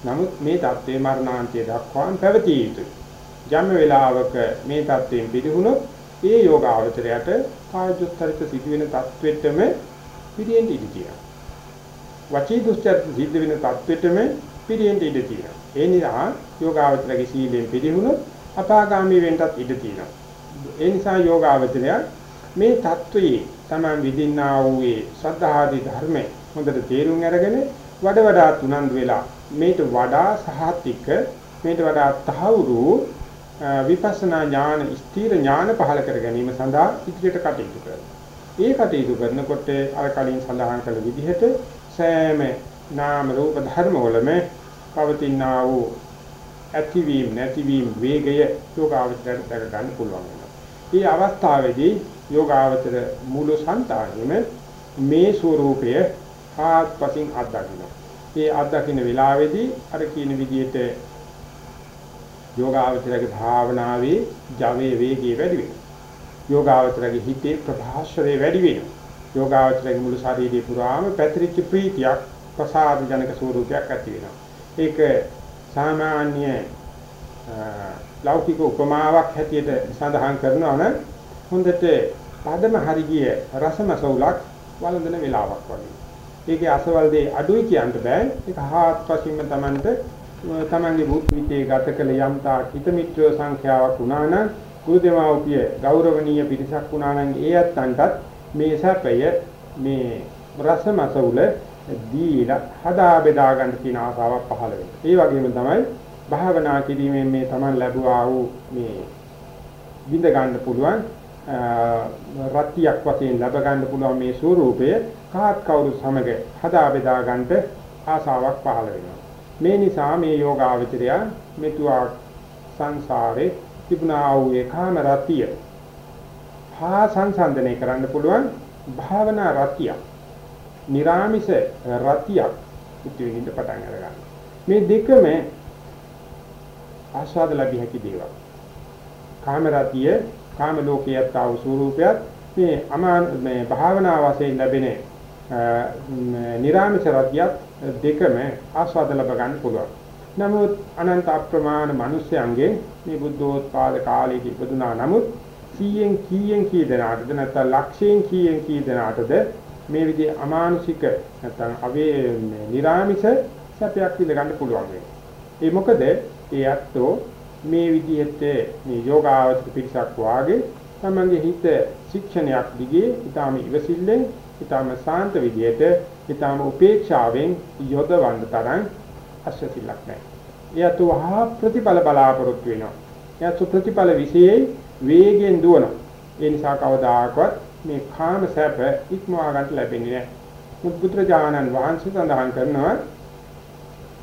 නමුත් මේ தત્ත්වේ මරණාන්තය දක්වාම පැවතිය යුතුයි. යම් වෙලාවක මේ தત્ත්වයෙන් පිළිහුණොත් ඒ යෝගාවචරයට කායජොත්තරිත සිදුවෙන தත්වෙටම පිරියෙන්ට ඉඳී තියෙනවා. වචී දුස්චරිත සිද්ධ වෙන தත්වෙටම පිරියෙන්ට ඉඳී තියෙනවා. ඒ නිසා යෝගාවචරගේ සීලයෙන් පිරිහුණොත් අපාගාමී වෙන්නත් ඉඩ තියෙනවා. ඒ නිසා යෝගාවචරය මේ தත්වයේ Taman විදින්නා වූයේ ශ්‍රද්ධාදී ධර්ම හොඳට තේරුම් අරගෙන වඩ වඩා තුනන් වෙලා මේට වඩා සහතික මේට වඩා තහවුරු විපස්සනා ඥාන ස්ථීර ඥාන පහල කර ගැනීම සඳහා ඉදිරියට කටයුතු කරනවා. ඒ කටයුතු කරනකොට අර කලින් සඳහන් කළ විදිහට සෑම නාම රූප ධර්ම වලම පවතිනා වූ ඇතිවීම නැතිවීම වේගය යෝගාවචරයට දැක ගන්න පුළුවන් වෙනවා. මේ අවස්ථාවේදී යෝගාවචර මූල සංතානෙම මේ ස්වરૂපය ආත්පසින් අත්දකින්න. මේ අත්දකින්න වෙලාවේදී අර කියන විදිහට යෝගාවචරයේ භාවනාවේ ජවයේ වේගය වැඩි වෙනවා. යෝගාවචරයේ හිතේ ප්‍රභාස්වරය වැඩි වෙනවා. යෝගාවචරයේ මුළු ශරීරය පුරාම පැතිරිච්ච ප්‍රීතියක් ප්‍රසාද ජනක ස්වරූපයක් ඇති වෙනවා. ඒක සාමාන්‍ය ලෞකික උපමාවක් හැටියට සඳහන් කරනවා නම් හොඳට පදම හරිය රසමසවුලක් වළඳන වෙලාවක් වගේ. ඒකේ අසවල් දෙය අඩුයි කියන්න බෑ. ඒක හාත්පසින්ම Tamanට තමන්ගේ බුද්ධිතේ ගත කළ යම්තා හිත මිත්‍ර සංඛ්‍යාවක් වුණා නම් ගුරුදේවෝපිය ගෞරවනීය පිරිසක් වුණා නම් ඒ අත්තන්ටත් මේ සැපය මේ රසමසවුල දීලා හදා බෙදා ගන්න තියෙන ආසාවක් පහළ වෙනවා. ඒ වගේම තමයි භාවනා කිරීමෙන් මේ Taman ලැබුවා වූ මේ විඳ ගන්න පුළුවන් රත්තියක් වශයෙන් ලැබ ගන්න පුළුවන් මේ ස්වરૂපය කාත් කවුරු සමග හදා බෙදා ගන්නට ආසාවක් පහළ වෙනවා. මේ නිසා මේ යෝගාවචරය මෙතුවා සංසාරේ තිබුණා වූ ඒකාම රතිය හා සංසන්දනය කරන්න පුළුවන් භාවනා රතිය. निराமிස රතියක් ඉතිවිහිඳ පටන් අරගන්න. මේ දෙකම ආස්වාද ලැබිය හැකි දේවල්. කාම රතිය, කාම ලෝකයට ආව ස්වરૂපයත් මේ අමාන මේ භාවනා වශයෙන් ලැබෙන निराமிස රතියත් දෙකම ආස්වාද ලබ ගන්න පුළුවන්. නමුත් අනන්ත අප්‍රමාණ මිනිස්යන්ගේ මේ බුද්ධෝත්පාද කාලයේ ඉපදුනා නමුත් 100න් කීයෙන් කී දෙනාටද නැත්නම් ලක්ෂයෙන් කීයෙන් කී දෙනාටද මේ විදිහේ අමානුෂික නැත්නම් අවේ නිර්ාමිෂ සැපයක් විඳ ගන්න පුළුවන් වෙන්නේ. ඒ මොකද ඒ අත්ෝ මේ විදිහට මේ යෝගාවචර පිරිසක් වාගේ තමන්ගේ හිත ශික්ෂණයක් දිගේ ඊටාම ඉවසිල්ලෙන් ඊටාම සාන්ත විදිහට ඊටාම උපේක්ෂාවෙන් යොදවන්න තරම් අශ්‍රතිලක් නැහැ. එයත් වහා ප්‍රතිඵල බලාපොරොත්තු වෙනවා. එයත් ප්‍රතිඵල විශේෂ වේගෙන් දුවනවා. ඒ නිසා කවදාකවත් මේ කාම සැප ඉක්මවා ගන්න ලැබෙන්නේ නැහැ. මුද්දුත්‍රජානන් වහන්සේ සඳහන් කරනවා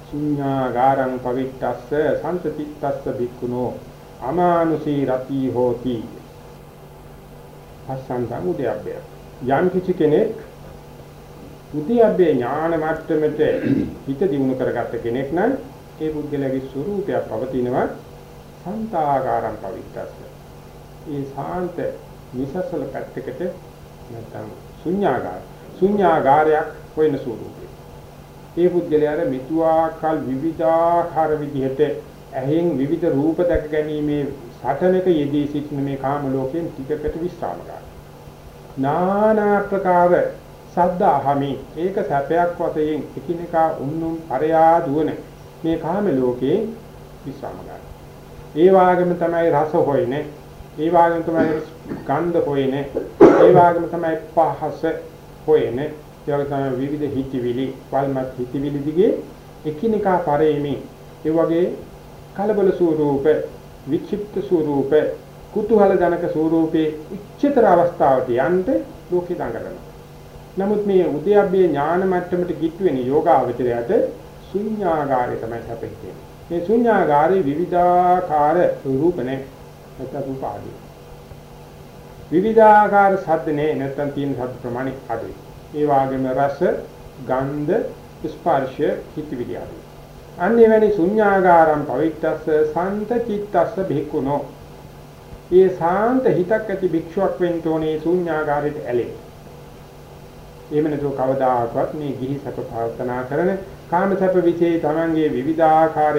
ශුඤ්ඤාගාරං පවිත්තස්ස සම්පතිත්තස්ස භික්ඛුනෝ අමානුෂී රති හෝති පස්සන් සමුදයබ්බය යම් කිසි කෙනෙක් උද්‍යබ්බේ ඥාන මට්ටමට හිත දියුණු කරගත්ත කෙනෙක් නම් ඒ පුද්ගලයාගේ ස්වરૂපය පවතිනවා සන්තාකාරං පවිත්තස්ස ඒ සාන්ත විසසල පැත්තකට නැත්නම් ශුඤ්ඤාගාර ශුඤ්ඤාගාරයක් වෙන ස්වરૂපය ඒ පුද්ගලයාට මිතුආකල් විවිධාකාර විදිහට ඇහෙන් විවිධ රූප දැක ගැනීමේ සටනක යෙදී සිටින මේ කාම ලෝකයෙන් ටිකකට විස්රාම ගන්න. නානා ප්‍රකාර සද්ද අහමි ඒක සැපයක් වශයෙන් එකිනෙකා උන්නුම් පරයා දුවන මේ කාම ලෝකේ විස්රාම ගන්න. ඒ වාගේම තමයි රස හොයන්නේ. ඒ වාගේම තමයි ගන්ධ හොයන්නේ. ඒ වාගේම තමයි පහස හොයන්නේ. ඒ වගේ තමයි විවිධ හිතිවිලි, වල්මත් හිතිවිලි දිගේ එකිනෙකා පරෙමින් ඒ වගේ කලබල ස්වරූප, වික්ෂිප්ත ස්වරූප, කුතුහල ජනක ස්වරූපේ උච්චතර අවස්ථාවට යන්න ලෝකේ දඟලනවා. නමුත් මේ උද්‍යප්පේ ඥාන මට්ටමට ගිට්ටු වෙන යෝගාවචරයට ශුන්‍යාගාරය තමයි හැපෙන්නේ. මේ ශුන්‍යාගාරේ විවිධාකාර රූපනේ නැත්නම් රූප ආදී. විවිධාකාර ශබ්දනේ නැත්නම් තියෙන ශබ්ද ප්‍රමාණය අඩුයි. ඒ වගේම රස, ගන්ධ, ස්පර්ශ, හිතවිලි ආදී. අන්නේ වැනි ශුන්‍යාගාරම් පවිත්තස්ස සන්ත චිත්තස්ස භික්ඛුනෝ. ඒ සාන්ත හිතක් ඇති භික්ෂුවක් වෙන්න ඕනේ ශුන්‍යාගාරයට ඇලේ. එහෙම නැතුව කවදාකවත් මේ ගිහි සැප ප්‍රාර්ථනා කරන කාමසැප විචේ තමන්ගේ විවිධාකාර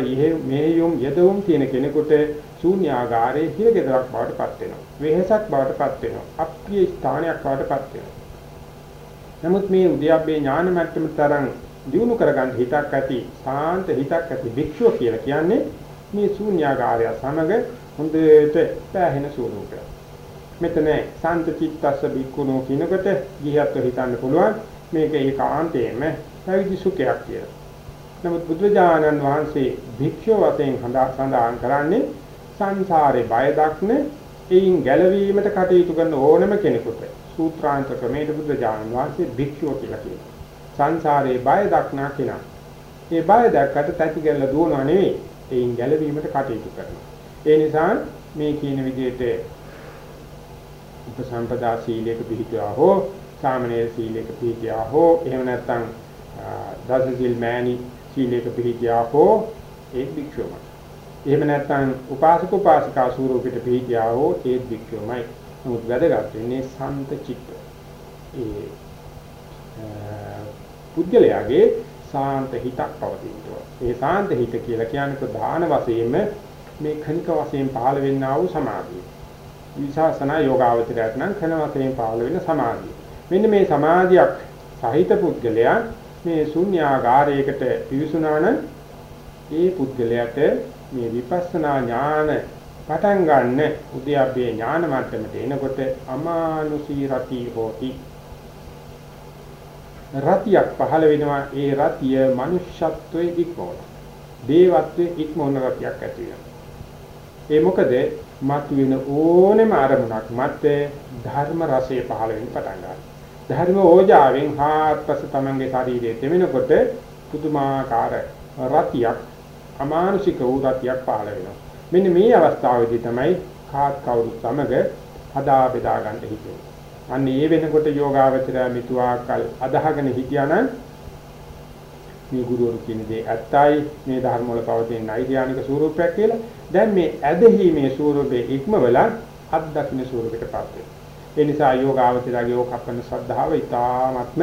මෙහෙයුම් යදවුම් තියෙන කෙනෙකුට ශූන්‍යාගාරයේ හිරගෙදරක් බවට පත් වෙනවා. වෙහසක් බවට පත් වෙනවා. අප්‍රිය ස්ථානයක් බවට පත් වෙනවා. නමුත් මේ උද්‍යප්පේ ඥාන මට්ටම තරම් දිනු කරගන්න හිතක් ඇති සාන්ත හිතක් ඇති භික්ෂුව කියලා කියන්නේ මේ ශූන්‍යාකාරය සමග හොඳට පැහැෙන ස්වරූපය. මෙතන සාන්ත චිත්තස්ස භික්ඛුනෝ කියනකොට ගියත් හිතන්න පුළුවන් මේක ඒකාන්තයෙන්ම පැවිදි සුඛයක් කියලා. නමුත් බුදුජානන් වහන්සේ භික්ෂුව වශයෙන් සඳහන් කරන්නේ සංසාරේ බය දක්න එයින් ගැලවීමට කටයුතු කරන ඕනම කෙනෙකුට සූත්‍රාන්ත ක්‍රමයේ බුද්ධ ඥාන වාසිය භික්ෂුව කියලා කියනවා. සංසාරේ බය දක්නා කෙනා. ඒ බය දැක්කට තැති ගැල්ල දුවනවා නෙවෙයි. ඒයින් ගැලවීමට කටයුතු කරනවා. ඒ නිසා මේ කියන විදිහට උපසම්පදා සීලයක පිළිපියා හෝ සාමනීය සීලයක පිළිපියා හෝ එහෙම නැත්නම් දස සිල් මෑණි සීලයක පිළිපියා හෝ ඒ භික්ෂුවමයි. එහෙම නැත්නම් උපාසක උපාසිකා ස්වරූපෙට පිළිපියා හෝ ඒ භික්ෂුවමයි. නමුත් වැදගත් වෙන්නේ සන්ත චිත්ත. ඒ පුද්ගලයාගේ සාන්ත හිතක් පවතිනවා. ඒ සාන්ත හිත කියලා කියන්නේ ප්‍රධාන වශයෙන්ම මේ khනික වශයෙන් පහළ වෙන්නා වූ සමාධිය. විශාසනා යෝගාවචරයට නම් khන වශයෙන් පහළ වෙන සමාධිය. මෙන්න මේ සමාධියක් සහිත පුද්ගලයා මේ ශුන්‍යාගාරයකට පිවිසුනා නම් ඒ පුද්ගලයාට මේ විපස්සනා ඥාන පටන් ගන්න උද්‍යප්පේ ඥාන මට්ටමට එනකොට අමානුෂී රති හෝති. රතියක් පහළ වෙනවා. ඒ රතිය මනුෂ්‍යත්වයේ ඉක්මවන දේවත්වයේ ඉක්මවන රතියක් ඇති වෙනවා. ඒ මොකද? මතුවෙන ඕනෙම අරමුණක් මැත්තේ ධර්ම රසය පහළ වෙන්න පටන් ගන්නවා ධර්ම ඕජාවෙන් හාත්පස තමන්ගේ ශරීරයේ තෙමෙනකොට පුදුමාකාර රතියක් අමානුෂික වූ රතියක් පහළ වෙනවා මෙන්න මේ අවස්ථාවේදී තමයි කාත් කවුරු සමග හදා බෙදා ගන්න හිතෙන්නේ. අන්න ඒ වෙනකොට යෝගාවචරය මිතුආකල් අදහගෙන හිටියානම් මේ ගුරුවරු කියන දේ ඇත්තයි මේ ධර්ම වල පවතින නෛර්යානික ස්වરૂපයක් කියලා. දැන් මේ ඇදහිීමේ ස්වරූපයේ ඉක්මවලා අත් දක්න ස්වරූපයටපත් වෙනවා. ඒ නිසා යෝගාවචරගේ ඕකප්පන ශ්‍රද්ධාව ඊටාත්ම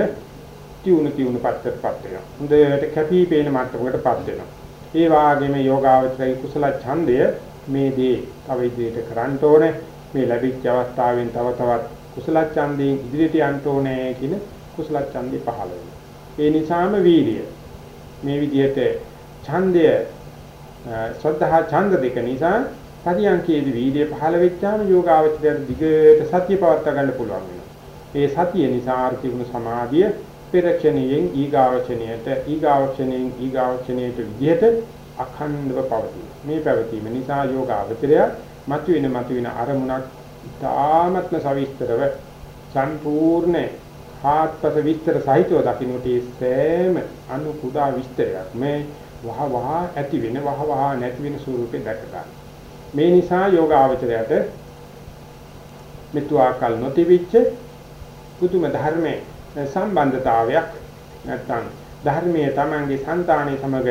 තියුණු තියුණු පත්තටපත් වෙනවා. හොඳට කැපී පෙනෙන මට්ටමකටපත් වෙනවා. ඒ වාගේම යෝගාවචරගේ කුසල ඡන්දය මේ දේ තව ඉදිරියට කරන්න ඕනේ. මේ ලැබිච්ච අවස්ථාවෙන් තව තවත් කුසල ඡන්දයෙන් ඉදිරියට යන්න ඕනේ කියන කුසල ඡන්දේ පහළ වෙනවා. ඒ නිසාම වීරිය මේ විදිහට ඡන්දය ශ්‍රද්ධා ඡන්ද දෙක නිසා පරියන්කේදී වීර්ය පහළ වෙච්චාම යෝගාවචරයට දිගට සතිය පවත්වා ගන්න පුළුවන් වෙනවා. ඒ සතිය නිසා ආර්ථිකුණ සමාධිය පෙරක්ෂණයෙන් ඊගාවචණයට ඊගාවචණයෙන් ඊගාවචණයට විදිහට අඛණ්ඩව පවතී. මේ පැවතීම නිසා යෝගාවචරය මතුවෙන මතුවෙන අරමුණක් ඉතාමත්ම සවිස්තරව සම්පූර්ණ ආත්පස විස්තර සහිතව දකින්නට සෑම අනු කුඩා විස්තරයක් මේ වහ වහ ඇති වෙන වහ වහ නැති වෙන ස්වරූපේ දැක ගන්න. මේ නිසා යෝගාවචරයට මෙතුආකල් නොතිවිච්ච පුදුම ධර්මයේ සම්බන්ධතාවයක් නැත්නම් ධර්මයේ Tamange సంతාණේ සමග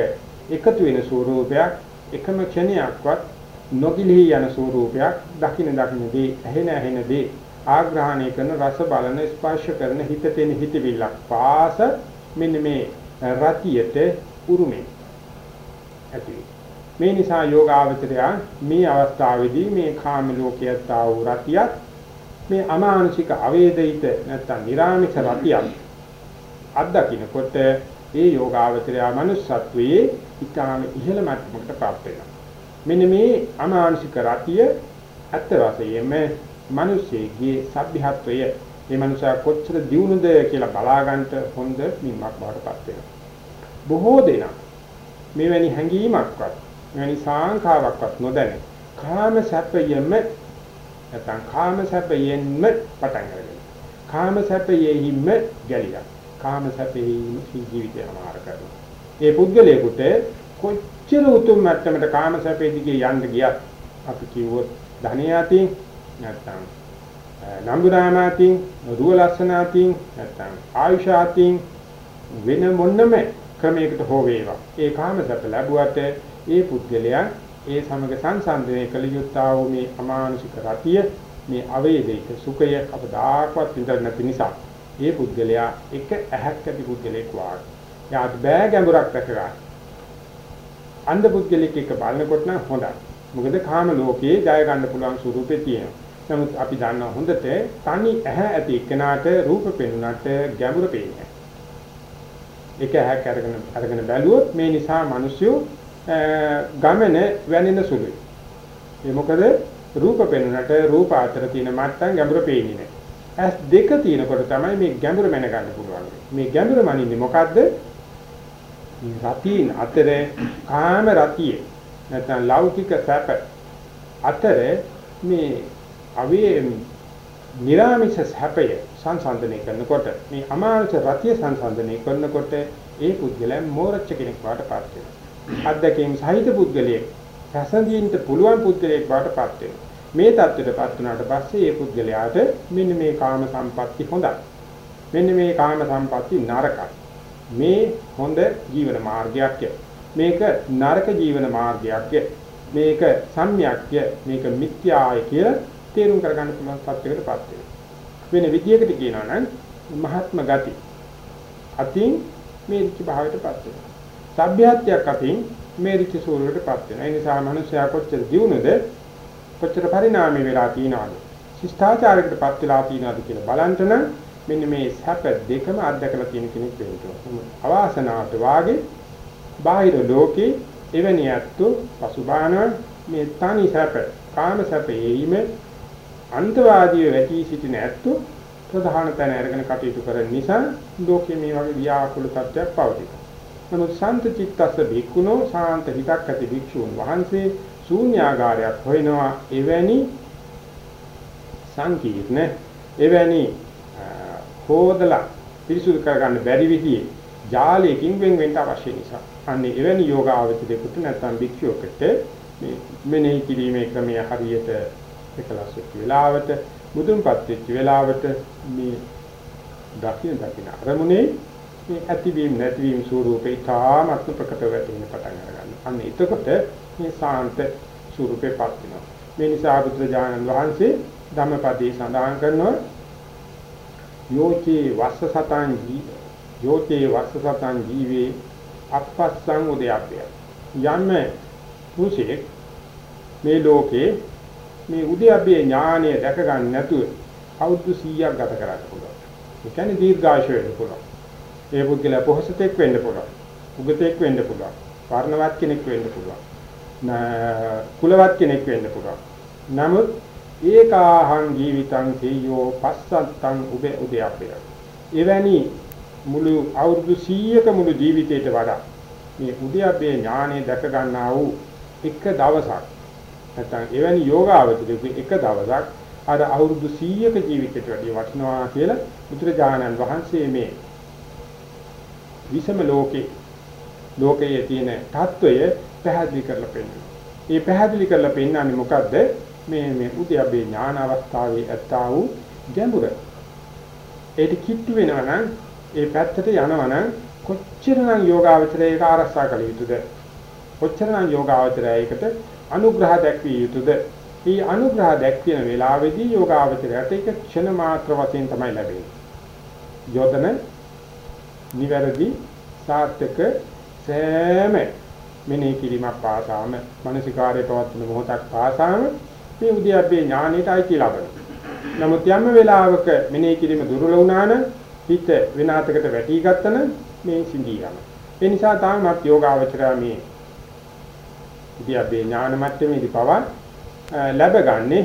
එකතු වෙන ස්වරූපයක් එකම ක්ෂණයක්වත් නොගිලිහි යන ස්වරූපයක් දකින දකින්නේ ඇහෙන ඇහෙනදී ආග්‍රහණය කරන රස බලන ස්පර්ශ කරන හිත තෙන හිතවිල්ලක් පාස මෙන්න මේ රතියට උරුමේ ඇති මේ නිසා යෝගාවචරය මේ අවස්ථාවේදී මේ කාම ලෝකයට ආ වූ රතියක් මේ අමානුෂික අවේදිත නැත්තම් නිර්ාමිෂ රතියක් අත්දකින්නකොට ඒ යෝගාවචරය මනුස්සත්වයේ ඊටාම ඉහළ මට්ටමකට ප්‍රාප්ත වෙනවා. මෙන්න මේ අමානුෂික රතිය ඇත්ත වශයෙන්ම මිනිසෙගේ සભ્યත්වය මේ මනුෂයා කොච්චර දියුණුද කියලා බලාගන්න හොඳ මින්මක් බවටපත් වෙනවා. බොහෝ දෙනා මෙවැනි හැඟීමක්වත් මෙවැනි සාංකාවක්වත් නොදැන කාම සැපයෙන්ම නැත්නම් කාම සැපයෙන්ම පටන් අරගෙන කාම සැපයෙහිම ගැලිලා කාම සැපෙහිම ජීවිතය අමාර කරනවා. ඒ පුද්ගලයාට කොච්චර උතුම් මට්ටමට කාම සැපේ දිගේ යන්න ගියත් අපි කිව්වොත් ධනියාතින් නැත්නම් නම්බුරාමාතින් රුව ලස්සනාතින් නැත්නම් ආයුෂාතින් වෙන මොන්නම ක්‍රමයකට හෝ වේවා ඒ කාම සැප ලැබුවට ඒ පුද්ගලයා ඒ සමග සංසන්දනය කළ යුත්තා වූ මේ අමානුෂික රතිය මේ අවේදිත සුඛය අපදාකවත් විඳින්න නැති නිසා ඒ පුද්ගලයා එක ඇහක් ඇති පුද්ගලෙක් වාගේ. යාත් බෑ ගැඹුරක් දැක ගන්න. අන්ධ පුද්ගලෙක් එක බලනකොට නම් හොඳයි. මොකද කාම ලෝකයේ ජය ගන්න පුළුවන් ස්වරූපේ තියෙනවා. නමුත් අපි දන්නා හොඳට තනි ඇහැ ඇති එක්කනාට රූප පෙනුනට ගැඹුර පේන්නේ. එක ඇහැක් අරගෙන අරගෙන බැලුවොත් මේ නිසා මිනිස්සු ගමන වැනෙන සුළුයි. ඒ මොකද රූප පෙනුනට රූප අතර තියෙන මට්ටම් ගැඹුර පේන්නේ නැහැ. ඇස් දෙක තියෙනකොට තමයි මේ ගැඹුර මැන ගන්න පුළුවන්. මේ ගැඹුර මනින්නේ මොකද්ද? මේ රතියින් අතර කාම රතිය නැත්නම් ලෞකික සැප අතර මේ අවේ නිරාමිෂ සැපය සංසන්දනය කරනකොට මේ අමානුෂ රතිය සංසන්දනය කරනකොට ඒ පුද්ගලයන් මෝරච්ච කෙනෙක් වාටපත් වෙනවා. අධ්‍යක්ෂින් සහිත පුද්ගලයෙක් රසඳින්න පුළුවන් පුද්ගලයෙක් බවට පත් වෙනවා. මේ தත්ත්වයටපත් වුණාට පස්සේ මේ පුද්ගලයාට මෙන්න මේ කාම සම්පatti හොඳයි. මෙන්න මේ කාම සම්පatti නරකයි. මේ හොඳ ජීවන මාර්ගයක් මේක නරක ජීවන මාර්ගයක් මේක සම්්‍යක්ය මේක මිත්‍යාය කියලා තේරුම් කරගන්න පුළුවන් තත්ත්වයකටපත් වෙනවා. වෙන විදියකට කියනවා නම් මහත්ම ගති අතින් මේ ඍචි භාවයටපත් වෙනවා. සભ્યත්වයක් අතින් මේ ඍචි සූරයටපත් වෙනවා. ඒ නිසා මිනිස්යා කොච්චර දියුණුද කොච්චර පරිණාමය වෙලා තියෙනවද? ශිෂ්ටාචාරයකටපත් වෙලා තියෙනවද කියලා බලන්න නම් මෙන්න මේ සැප දෙකම අත්දකලා තියෙන කෙනෙක් වෙන්න ඕන. අවාසනාවට වාගේ බාහිර ලෝකේ එවැනි ඇත්තෝ පසුබාන මේ තනි සැප කාම සැපේීම අන්තවාදීව වැටි සිටින ඇත්තෝ ප්‍රධාන තැන අරගෙන කටයුතු කරන නිසා ලෝකයේ මේ වගේ ව්‍යාකූල තත්ත්වයක් පවතිනවා. නමුත් සාන්ත චිත්තස්ස භික්ඛුනෝ සාන්ත හිතක් ඇති භික්ෂූන් වහන්සේ ශූන්‍යාගාරයක් හොයනවා එවැනි සංකීර්ණ එවැනි හෝදලා පිරිසුදු කරගන්න බැරි විදිහේ ජාලයකින් වෙන් වෙන්න අවශ්‍ය නිසා. අන්නේ එවැනි යෝගාවචරයකට නැත්නම් භික්ෂුවකට මේ මෙනෙහි කිරීමේ ක්‍රමය හරියට එකලස් වෙච්ච වෙලාවට මුදුන්පත් වෙච්ච වෙලාවට මේ දකින්න දකින්න අරමුණේ මේ ඇතිවීම නැතිවීම ස්වરૂපේ තාමත් ප්‍රකට වෙන්න පටන් ගන්නවා. අන්න එතකොට මේ සාන්ත ස්වરૂපේපත් වෙනවා. මේ නිසා බුදුරජාණන් වහන්සේ ධම්මපදයේ සඳහන් කරනවා යෝචේ වස්ස සතං ජී යෝචේ වස්ස සතං ජීවේ අපස්සං උදයප්පය යම් පුරුෂයෙක් මේ ලෝකේ මේ උදයප්පේ ඥානය දැක ගන්න නැතුව අවුරුදු 100ක් ගත කරන්න පුළුවන්. ඒ කියන්නේ දීර්ඝාෂ වෙන්න පුළුවන්. ඒ පුද්ගලයා පොහසතෙක් වෙන්න පුළුවන්. උගතෙක් වෙන්න පුළුවන්. වර්ණවත් කෙනෙක් වෙන්න පුළුවන්. කුලවත් කෙනෙක් වෙන්න පුළුවන්. නමුත් ඒකාහං ජීවිතං තේයෝ පස්සත්තං උබේ උදයප්පය. එවැනි මුළු අවුරුදු 100ක මුළු ජීවිතයට වඩා මේ උද්‍යප්පේ ඥානෙ දැක ගන්නා වූ එක දවසක් නැත්නම් එවැනි යෝගාවචරයේ එක දවසක් අර අවුරුදු 100ක ජීවිතයට වැඩිය වටිනවා කියලා බුදුරජාණන් වහන්සේ මේ විසම ලෝකේ ලෝකයේ තියෙන తত্ত্বය පැහැදිලි කරලා පෙන්නනවා. ඒ පැහැදිලි කරලා පෙන්නන්නේ මොකද්ද? මේ මේ උද්‍යපේ ඥාන අවස්ථාවේ ඇත්තා වූ ගැඹුර. ඒක කිට්ටු වෙනවා නම් ඒ පැත්තට යනවා නම් කොච්චරනම් යෝගාවචරයක ආරක්ෂා කළ යුතුද? කොච්චරනම් යෝගාවචරයයකට අනුග්‍රහ දැක්විය යුතුද? මේ අනුග්‍රහ දැක්වින වෙලාවේදී යෝගාවචරයට ඒක ක්ෂණ මාත්‍ර වශයෙන් තමයි ලැබෙන්නේ. යොදන නිවැරදි සාර්ථක සෑම මෙනෙහි කිරීමක් පාසාම මානසිකාරයේ පවත්වන මොහොතක් පාසාම මේ උද්‍යප්පේ ඥානෙට අයිති ලබනවා. නමුත් යම් වෙලාවක මෙනෙහි කිරීම දුර්වල වුණා නම් හිත විනාශකට වැටි ගත්තන මේ සිඳී යනවා. ඒ නිසා තාමත් යෝගාවචරය මේ ඉතියාබේ ඥාන මට්ටමේදී පවා ලැබගන්නේ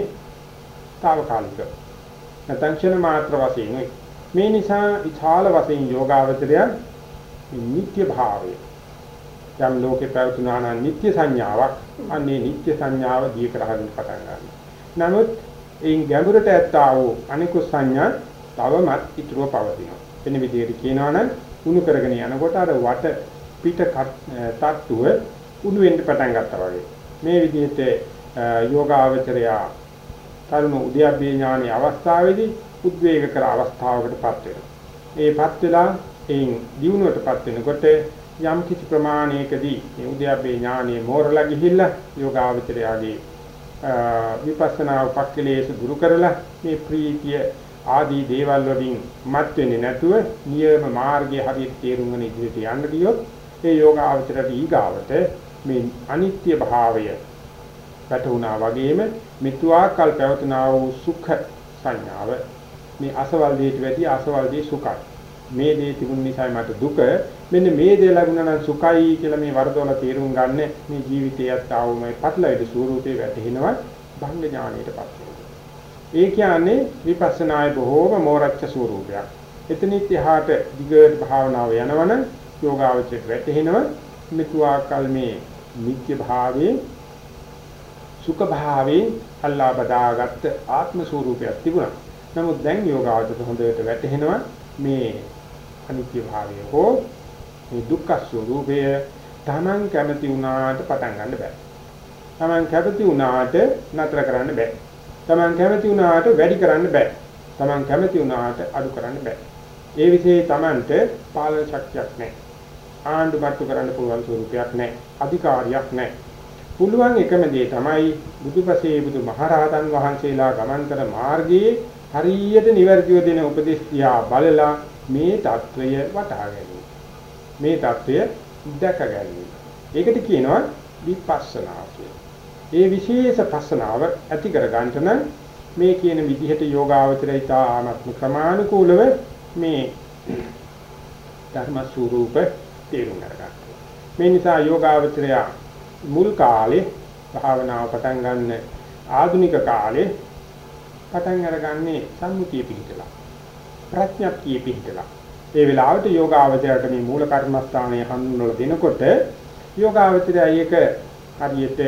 తాවකාලික. නැත්නම් ක්ෂණ මාත්‍ර වශයෙන් මේ නිසා විශාල වශයෙන් යෝගාවචරය නිත්‍ය භාවය යම් ලෝකේ පැවතුනා නම් නිත්‍ය සංඥාවක් අන්නේ නිත්‍ය සංඥාව දී කරගෙන පටන් ගන්නවා. නමුත් එයින් ගැඹුරට ඇත්තා වූ අනිකුත් සංඥා තවමත් ඉතුරුව පවතිනවා. වෙන විදිහට කියනවනම් උණු කරගෙන යනකොට අර වට පිට තට්ටුව උණු වෙන්න පටන් ගත්තා වගේ. මේ විදිහට යෝගාවචරය තරුණ උද්‍යප්පේ ඥානයේ අවස්ථාවේදී උද්වේග කර අවස්ථාවකටපත් වෙනවා. ඒපත් වෙලා එයින් දියුණුවටපත් වෙනකොට යම් කිසි ප්‍රමාණයකදී මේ උද්‍යප්පේ ඥානයේ මෝරලා ගිහිල්ලා යෝගාවචරයාගේ විපස්සනා උපක්ඛලේශ දුරු කරලා මේ ප්‍රීතිය ආදී දේවල් වලින් මත් වෙන්නේ නැතුව නියම මාර්ගයේ හරියට තේරුම් ගන්න ඉදිරියට යන්න ගියොත් ඒ යෝග ආචරයට ඊගාවට මේ අනිත්‍ය භාවය වැටුණා වගේම මිත්‍යාකල් පැවතුනා වූ සුඛ සංඥාව. මේ අසවල් දෙයට වැඩි අසවල් දේ සුඛයි. මේ දේ තිබුණ නිසා මට දුක. මෙන්න මේ දේ ලැබුණා නම් සුඛයි කියලා මේ වරදොල තේරුම් ගන්න මේ ජීවිතයත් ආවමයි පටලවිද ස්වරූපේ වැටෙනවා භංග ඥාණයටපත් වෙනවා. ඒ කියන්නේ විපස්සනායේ බොහෝම මෝරච්ච ස්වරූපයක්. එතනිත් එහාට දිගට භාවනාව යනවනම් යෝගාවචරයට වැටෙනවා මෙතුආකල් මේ නිත්‍ය භාවයේ සුඛ භාවයේ අල්ලා බදාගත් ආත්ම ස්වરૂපයක් තිබුණා. නමුත් දැන් යෝගාවචර හොඳට වැටහෙනවා මේ අනිත්‍ය භාවය හෝ මේ දුක්ඛ ස්වરૂපය තමන් කැමති වුණාට පටන් ගන්න බෑ. තමන් කැමති වුණාට නතර කරන්න බෑ. තමන් කැමති වුණාට වැඩි කරන්න බෑ. තමන් කැමති වුණාට අඩු කරන්න බෑ. ඒ විදිහේ තමන්ට පාලන ශක්තියක් නැහැ. ආණ්ඩුපත්තු කරන්න පුළුවන් ස්වරූපයක් නැහැ. අධිකාරියක් නැහැ. පුළුවන් එකම දේ තමයි බුදුපසේ බුදු මහරහතන් වහන්සේලා ගමන් කර මාර්ගයේ හරියට නිවැරදිව දෙන උපදෙස් තියා බලලා මේ தত্ত্বය වටහා ගැනීම. මේ தত্ত্বය දැක ගැනීම. ඒකට කියනවා විපස්සනා කියලා. ඒ විශේෂ පස්සනාව ඇති කර ගන්නට නම් මේ කියන විදිහට යෝගාවචරයට ආත්ම ක්‍රමානුකූලව මේ ධර්ම ස්වરૂප තේරුම් ගන්න. මේ නිසා යෝගාවචරය මුල් කාලේ භාවනාව පටන් ගන්න ආධුනික කාලේ පටන් අරගන්නේ සම්මුතිය පිහිටලා ප්‍රඥප්තිය පිහිටලා ඒ වෙලාවට යෝගාවචරයට මේ මූල කර්මස්ථානය හඳුන්වලා දෙනකොට යෝගාවචරය ඒක හරියට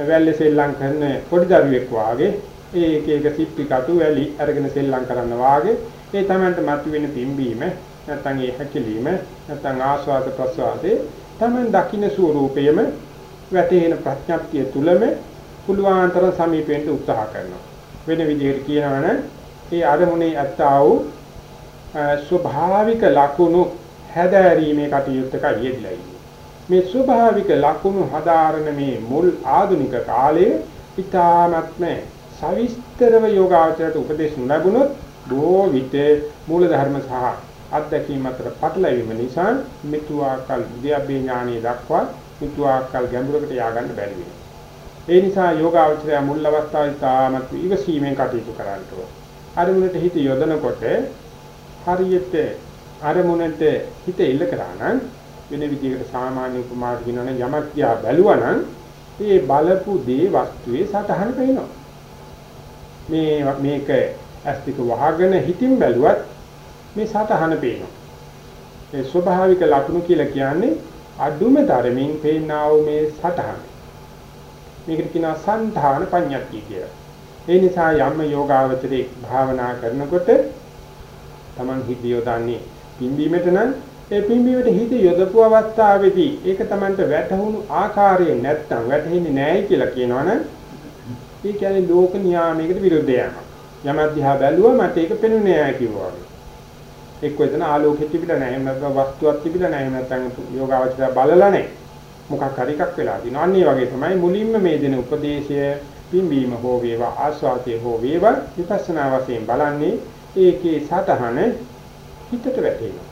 වැල්ලේ සෙල්ලම් කරන පොඩි දරුවෙක් වාගේ ඒ එක එක සිප්පි කටු වැලි අරගෙන සෙල්ලම් කරන්න වාගේ ඒ තමන්ට මතුවෙන පිම්බීම නැත්නම් ඒ හැකිලිම නැත්නම් ආස්වාද ප්‍රසවාදේ තමන් දකින්න ස්වરૂපයම වැටෙන ප්‍රඥප්තිය තුලම පුළුවන්තර සමීපෙන්ට උත්සාහ කරනවා. වෙන විදිහට කියනවනම් ඒ අරමුණේ ඇත්තා වූ ස්වභාවික ලක්ෂණ හැදෑරීමේ කටයුත්තක යෙදලා ඉන්නේ. මේ ස්වභාවික ලක්ෂණ හදාරන මේ මුල් ආධුනික කාලයේ ඊ타ත්ම සවිස්තරව යෝගාචරයට උපදේශ ලැබුණොත් බොහෝ විට මූල ධර්ම සහ අත්දැකීම් අතර පටලැවීම නිසා මිතුආකල් විද්‍යාභි ඥානිය දක්වා මිතුආකල් ගැඹුරකට ය아가න්න බැරි වෙනවා. ඒ නිසා යෝගාචරය මුල් අවස්ථාවේ තාමත් ඉවසීමෙන් කටයුතු කරන්න ඕන. අරමුණට හිත යොදනකොට හරියට අරමුණට හිත ඉල්ල කරා නම් වෙන විදිහකට සාමාන්‍ය උපමාවට කියනවනම් යමක් දිහා බැලුවා නම් ඒ බලපු දේ වස්තුවේ සටහන පේනවා. මේ මේක ඇස් ටික වහගෙන හිතින් බැලුවත් මේ සතහන පේනවා. ඒ ස්වභාවික ලක්ෂණ කියලා කියන්නේ අඩුම තරමින් පේනා වූ මේ සතහන. මේකට කියනවා සංධාන පඤ්ඤාති කියලා. ඒ නිසා යම් යෝගාවචරේ භාවනා කරනකොට Taman හිත යොදන්නේ පිම්බීමට නම් ඒ පිම්බීමට හිත යොදපු අවස්ථාවේදී ඒක Tamanට වැටහුණු ආකාරය නැත්තම් වැටහෙන්නේ නැහැ කියලා කියනවනම් ඒ කියන්නේ ලෝක නියාමයකට විරුද්ධ යෑමක්. යම දිහා බැලුවා මට ඒක පෙනුනේ නැහැ කිව්වා වගේ. එක්ක එතන ආලෝකෙ තිබිලා නැහැ නැත්නම් වස්තුවක් තිබිලා නැහැ නැත්නම් යෝගාවචරය බලලා නැහැ. මොකක් හරි එකක් වෙලා තියෙනවා. අන්න ඒ වගේ තමයි මුලින්ම මේ දෙන උපදේශය පිම්බීම හෝ වේවා ආස්වාදයේ හෝ වේවා විපස්සනා වශයෙන් බලන්නේ ඒකේ සතහන හිතට වැටෙනවා.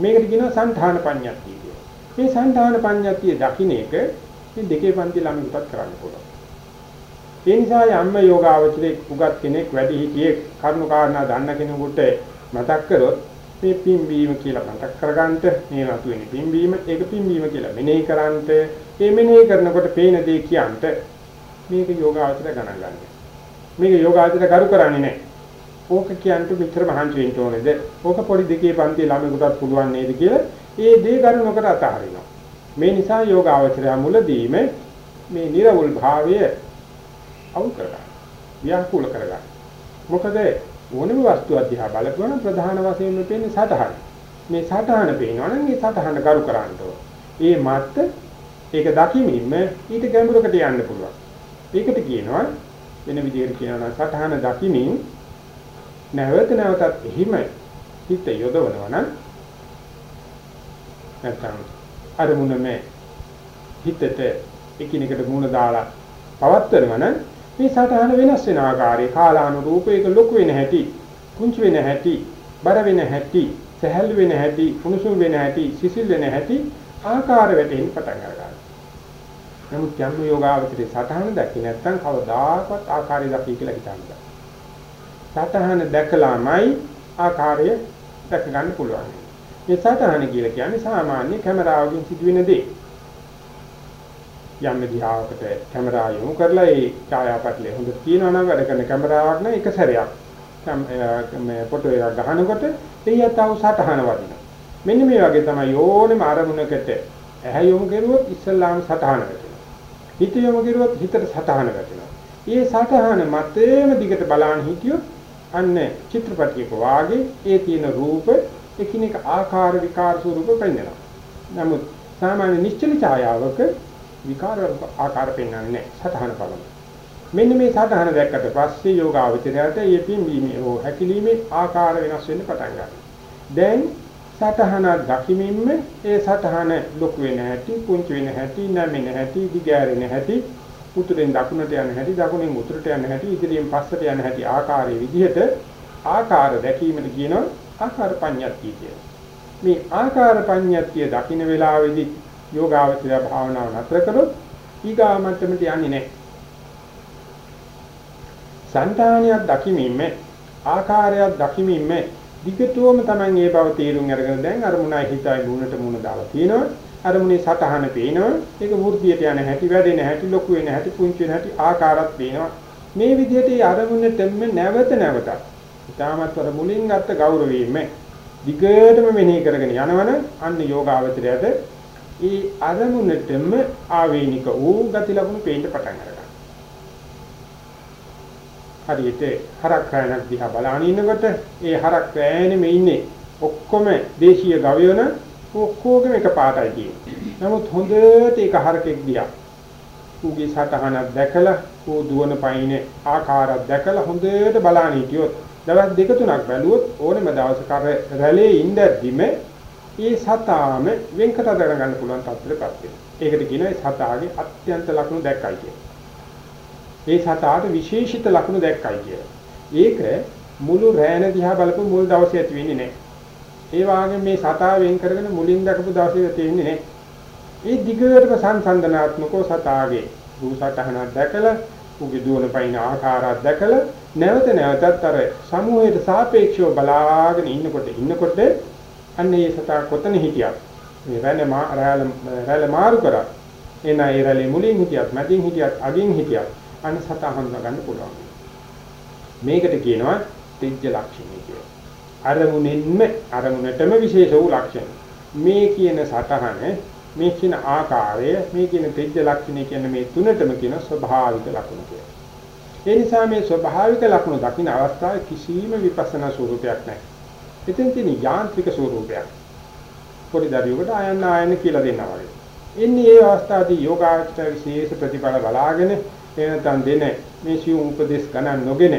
මේකට කියනවා සංධාන පඤ්ඤාතිය කියලා. මේ සංධාන පඤ්ඤාතිය දකින්න එක මේ දෙකේ පන්ති ළමයින්ටත් කරන්න පුළුවන්. ඒ නිසා යම්ම යෝගාවචරයේ උගත් කෙනෙක් වැඩි හිටියේ කරුණු කාරණා දන්න කෙනෙකුට මතක් කරොත් මේ පිම්බීම කියලා මතක් කරගන්නට මේ නතු වෙන පිම්බීම ඒක පිම්බීම කියලා මෙනෙහි කරන්ට මේ මෙනෙහි කරනකොට පේන දේ කියන්ට මේක යෝගාවචර ගණන් ගන්න. මේක යෝගාවචර කරු කරන්නේ නැහැ. ඕක කියන්ට මෙච්චර මහන්සි වෙන්න ඕනේද? ඕක පොඩි දෙකේ පන්ති ළමයෙකුටත් පුළුවන් නේද කියලා ඒ දේ කරු නොකර අතහරිනවා. මේ නිසා යෝගාවචරය මුලදීම මේ නිර්වුල් භාවය අවුල් කරගන්න. ව්‍යාකූල කරගන්න. මොකද ඕනම වස්තුවක් දිහා බලපුවම ප්‍රධාන වශයෙන් පේන්නේ සතහන. මේ සතහන පේනවනම් මේ සතහන කරු කරන්න ඒ මත් ඒක දකිමින්ම ඊට ගැඹුරකට යන්න පුළුවන්. ඒකට කියනවා වෙන විදිහට කියනවා නම් සතහන දකිමින් නැවත නැවතත් එහිම හිත යොදවනවා නම් නැත්නම් අරමුණේ හිතට එකිනෙකට මුණ දාලා පවත්වනවා නම් මේ සටහන වෙනස් වෙන ආකාරය කාලානුරූප ඒක ලොකු වෙන හැටි කුංචි වෙන හැටි බර වෙන හැටි සැහැල්ලු වෙන හැටි කුණුසුම් වෙන හැටි සිසිල් වෙන හැටි ආකාර වැටෙන්න පටන් ගන්නවා නමුත් යම් යෝගාවචරේ සටහන දැකේ නැත්නම් කවදාකවත් ආකාරය දකි කියලා හිතන්නේ සටහන දැකලාමයි ආකාරය දැක ගන්න පුළුවන්. මේ සටහන කියලා කියන්නේ සාමාන්‍ය කැමරාවකින් සිදුවෙන දේ. යම් දිහාවකට කැමරා යොමු කරලා ඒ ඡායාපටලය හොඳට තියෙනවා නම් වැඩ කරන කැමරාවක් නම් එක සැරයක් මේ ෆොටෝ එක ගහනකොට එයත් ආව සටහන වදිනවා. මෙන්න මේ වගේ තමයි ඕනෙම අරමුණකට ඇහැ යොමු කරුවොත් ඉස්සල්ලාම සටහන වැටෙනවා. හිත යොමු කරුවොත් හිතට සටහන වැටෙනවා. මේ සටහන මතේම දිගට බලන් හිටියොත් අන්න චිත්‍රපටයක වාගේ ඒ තියෙන රූප එකිනෙක ආකාර විකාර ස්වරූප පෙන්වනවා. නමුත් සාමාන්‍ය නිශ්චල ඡායාවක විකාර ආකාර පෙන්වන්නේ නැහැ සතහන බලන. මෙන්න මේ සතහන දැක්කට පස්සේ යෝගාවචරයට යෙපින්ීමේ හෝ හැකිලීමේ ආකාර වෙනස් වෙන්න පටන් ගන්නවා. දැන් සතහන දකිමින්ම ඒ සතහන ලොකු වෙන හැටි, පුංචි වෙන හැටි, නැමෙන හැටි, දිගෑරෙන හැටි, උතුරෙන් දකුණට යන හැටි, දකුණෙන් උතුරට යන හැටි, ඉදිරියෙන් පස්සට යන හැටි ආකාරයේ විදිහට ආකාර දැකීමට කියනවා ආකාර පඤ්ඤාතිය කියලා. මේ ආකාර පඤ්ඤාතිය දකින්න වෙලාවේදී යෝගාවචරය භාවනාව නතර කරොත් ඊගා මට්ටමට යන්නේ නැහැ. සංතානියක් දකිමින්ම ආකාරයක් දකිමින්ම විකතෝම තමයි මේ බව තේරුම් අරගෙන දැන් අරමුණයි හිතයි ගුණට මුණ දාලා තියෙනවා. අරමුණේ සතහන පේනවා. ඒක වෘද්ධියට යන හැටි, වැඩෙන හැටි, ලොකු වෙන හැටි, පුංචි වෙන හැටි ආකාරات පේනවා. මේ විදිහට මේ අරමුණටම නැවත නැවතත් ඊටමත් අර මුලින් ගත්ත ගෞරවයෙන්ම දිගටම මෙනෙහි කරගෙන යනවන අන්න යෝගාවචරයට ඒ අරමුණටම ආවේනික වූ ගති ලක්ෂණ පේන්න පටන් ගන්නවා. හරියට හරක් රැණක් දිහා බලාගෙන ඉන්නකොට ඒ හරක් රැණෙම ඉන්නේ ඔක්කොම දේශීය ගවයන ඔක්කොගම එක පාටයි තියෙන්නේ. නමුත් හොඳට ඒක හරකෙක් දිහා ඌගේ සටහනක් දැකලා ඌ දුවන පයින් ආකාරයක් දැකලා හොඳට බලන්න හිටියොත් දවස් දෙක තුනක් බැලුවොත් ඕනෙම දවසක අර රැළේ ඉඳද්දිම ඒ සතාම වෙන්කට දර ගන්න පුළුවන් තත්ත්වයටපත් වෙනවා. ඒකට කියනවා සතාගේ අත්‍යන්ත ලක්ෂණ දැක්කයි කියන්නේ. ඒ සතාට විශේෂිත ලක්ෂණ දැක්කයි කියලා. ඒක මුළු රෑන දිහා බලපු මුල් දවසේ ඇති වෙන්නේ නැහැ. ඒ වාගේ මේ සතා වෙන් කරගෙන මුලින් දැකපු දවසේ ඇති වෙන්නේ නැහැ. ඒ දිගටම සංසන්දනාත්මකව සතාගේ රූසටහනක් දැකලා උගේ දුවන පයින් ආකාරයක් දැකලා නැවත නැවතත් අර සමූහයට සාපේක්ෂව බලාගෙන ඉන්නකොට ඉන්නකොට අන්න ඒ සතා කොතන හිටියත් මේ රැළ මා රැළ මාරු කරා එන ඒ රැළේ මුලින් හිටියත් මැදින් හිටියත් අගින් හිටියත් අන්න සතා හඳුනා ගන්න පුළුවන් මේකට කියනවා තෙජ්ජ ලක්ෂණය කියලා අරමුණින්ම අරමුණටම විශේෂ වූ ලක්ෂණ මේ කියන සතහන මේ කියන ආකාරය මේ කියන තෙජ්ජ ලක්ෂණය කියන මේ තුනටම කියන ස්වභාවික ලක්ෂණ කියලා. ඒ නිසා මේ ස්වභාවික ලක්ෂණ දකින්න අවස්ථාවේ කිසිම විපස්සනා ස්වරූපයක් නැහැ. එතෙන් තියෙන යාන්ත්‍රික ස්වරූපයක්. පොඩි දරුවෙකුට ආයන්න ආයන්න කියලා දෙනවා වගේ. එන්නේ මේ අවස්ථාවේදී යෝගාචර විශේෂ ප්‍රතිඵල බලාගෙන එනතන් දෙන මේ සියුම් උපදේශ ගණන් නොගෙන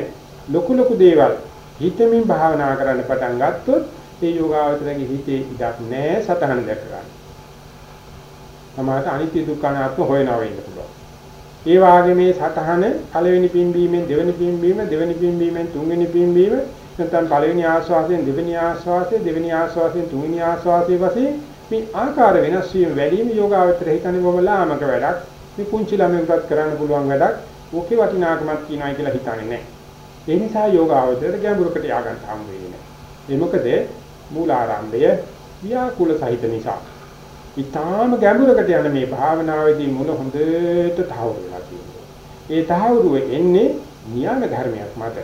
ලොකු ලොකු දේවල් හිතමින් භාවනා කරන්න පටන් ගත්තොත් ඒ යෝගාචරයේ හිතේ ඉඩක් නැහැ සතහන දැක ගන්න. සමහරට අනිත්‍ය දුක්ඛ අනාත්ම හොයනවා වෙන්න පුළුවන්. ඒ වාගේ මේ සතහන පළවෙනි පිම්බීමෙන් දෙවෙනි පිම්බීම දෙවෙනි පිම්බීමෙන් තුන්වෙනි පිම්බීම නැත්නම් පළවෙනි ආශ්වාසයෙන් දෙවෙනි ආශ්වාසය දෙවෙනි ආශ්වාසයෙන් තුන්වෙනි ආශ්වාසය වශයෙන් මේ ආකාර වෙනස් වීම වැඩිම යෝගාවචර හිතන්නේ බොම ලාමක වැඩක්. මේ පුංචි ළමයෙකුට කරන්න පුළුවන් වැඩක්. ඕකේ වටිනාකමක් තියනයි කියලා හිතන්නේ නැහැ. ඒ නිසා යෝගාවචරයට ගැඹුරකට ය아가න්න හම් වෙන්නේ නැහැ. ඒ මොකද මූලාරම්භය ව්‍යාකූල සහිත නිසා. ඊටාම ගැඹුරකට යන මේ භාවනාවේදී මුල හොඳට තහවුරු වෙලා තියෙනවා. ඒ තහවුරුව එන්නේ න්‍යාම ධර්මයක් මත.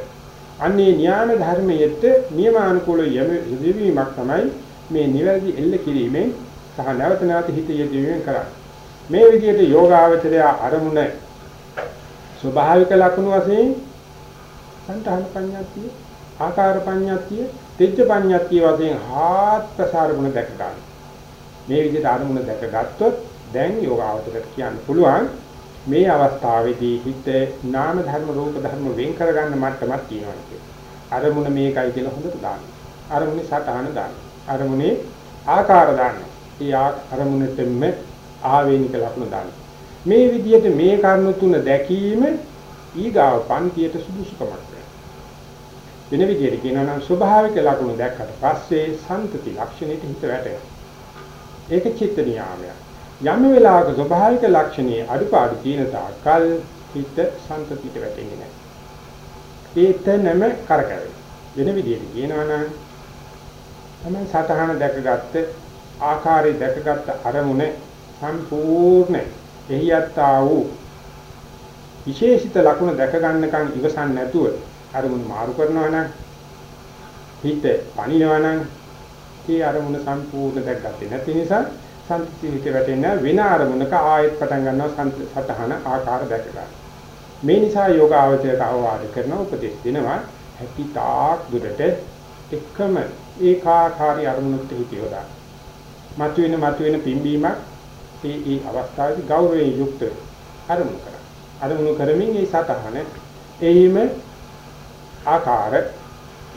අන්නේ න්‍යාම ධර්මයට නියමානුකූල යෙවීමක් තමයි මේ නිවැරදි එල්ල කිරීමෙන් සහ නැවත නැවත හිත යෙදවීමෙන් කරන්නේ. මේ විදිහට යෝගාවචරය අරමුණ ස්වභාවික ලක්ෂණ වශයෙන් සංඨාන පඤ්ඤාතිය ආකාර පඤ්ඤාතිය තෙජ්ජ පඤ්ඤාතිය වශයෙන් හාත් ප්‍රසාර ගුණ දැක ගන්න. මේ විදිහට අරමුණ දැකගත්තොත් දැන් යෝගාවචරයට කියන්න පුළුවන් මේ අවස්ථාවේදී හිත නාම ධර්ම රූප ධර්ම වෙන් කරගන්න මට්ටමක් තියෙනවා කියන්නේ. අරමුණ මේකයි කියලා හොඳට දාන්න. අරමුණේ සටහන දාන්න. අරමුණේ ආකාර දාන්න. ඒ අරමුණෙතෙම ආවේනික ලක්ෂණ දාන්න. මේ විදිහට මේ කර්ම තුන දැකීම ඊගාව පන්තියට සුදුසුකමක් වෙනවා. වෙන විදිහට කියනවා නම් ස්වභාවික ලක්ෂණ දැක්කට පස්සේ සන්තති ලක්ෂණයට හිත වැටෙනවා. ඒක චිත්ත නියාමයක්. යම් වෙලාවක ස්වභාවික ලක්ෂණයේ අඩුපාඩු තියෙන තාක්කල් හිත සන්තතියට වැටෙන්නේ නැහැ. ඒතනම කරකැවෙන. වෙන විදිහට කියනවා නම් තමයි සතහන දැකගත්ත ආකාරය දැකගත්ත අරමුණ සම්පූර්ණ එහියත්තා වූ විශේෂිත ලක්ෂණ දැක ගන්නකම් ඉවසන් නැතුව අරමුණ මාරු කරනවා නම් හිත පණිනවා නම් ඒ අරමුණ සම්පූර්ණ දැක්ගත්තේ නැති නිසා සම්පූර්ණිත වැටෙන වෙන අරමුණක ආයෙත් පටන් ගන්නවා සතහන ආකාර දැක ගන්න. මේ නිසා යෝග ආවචරයට අවවාද කරන උපදෙස් දෙනවා හැකි තාක් දුරට එකම ඒකාකාරී අරමුණකට හිත යොදා. මතුවෙන මතුවෙන පිම්බීමක් ඒ ඒ අවස්ථාවේදී ගෞරවයෙන් යුක්ත අරමුණු කරා. අරමුණු කරමින් ඒ සතහන එහිම ආකාර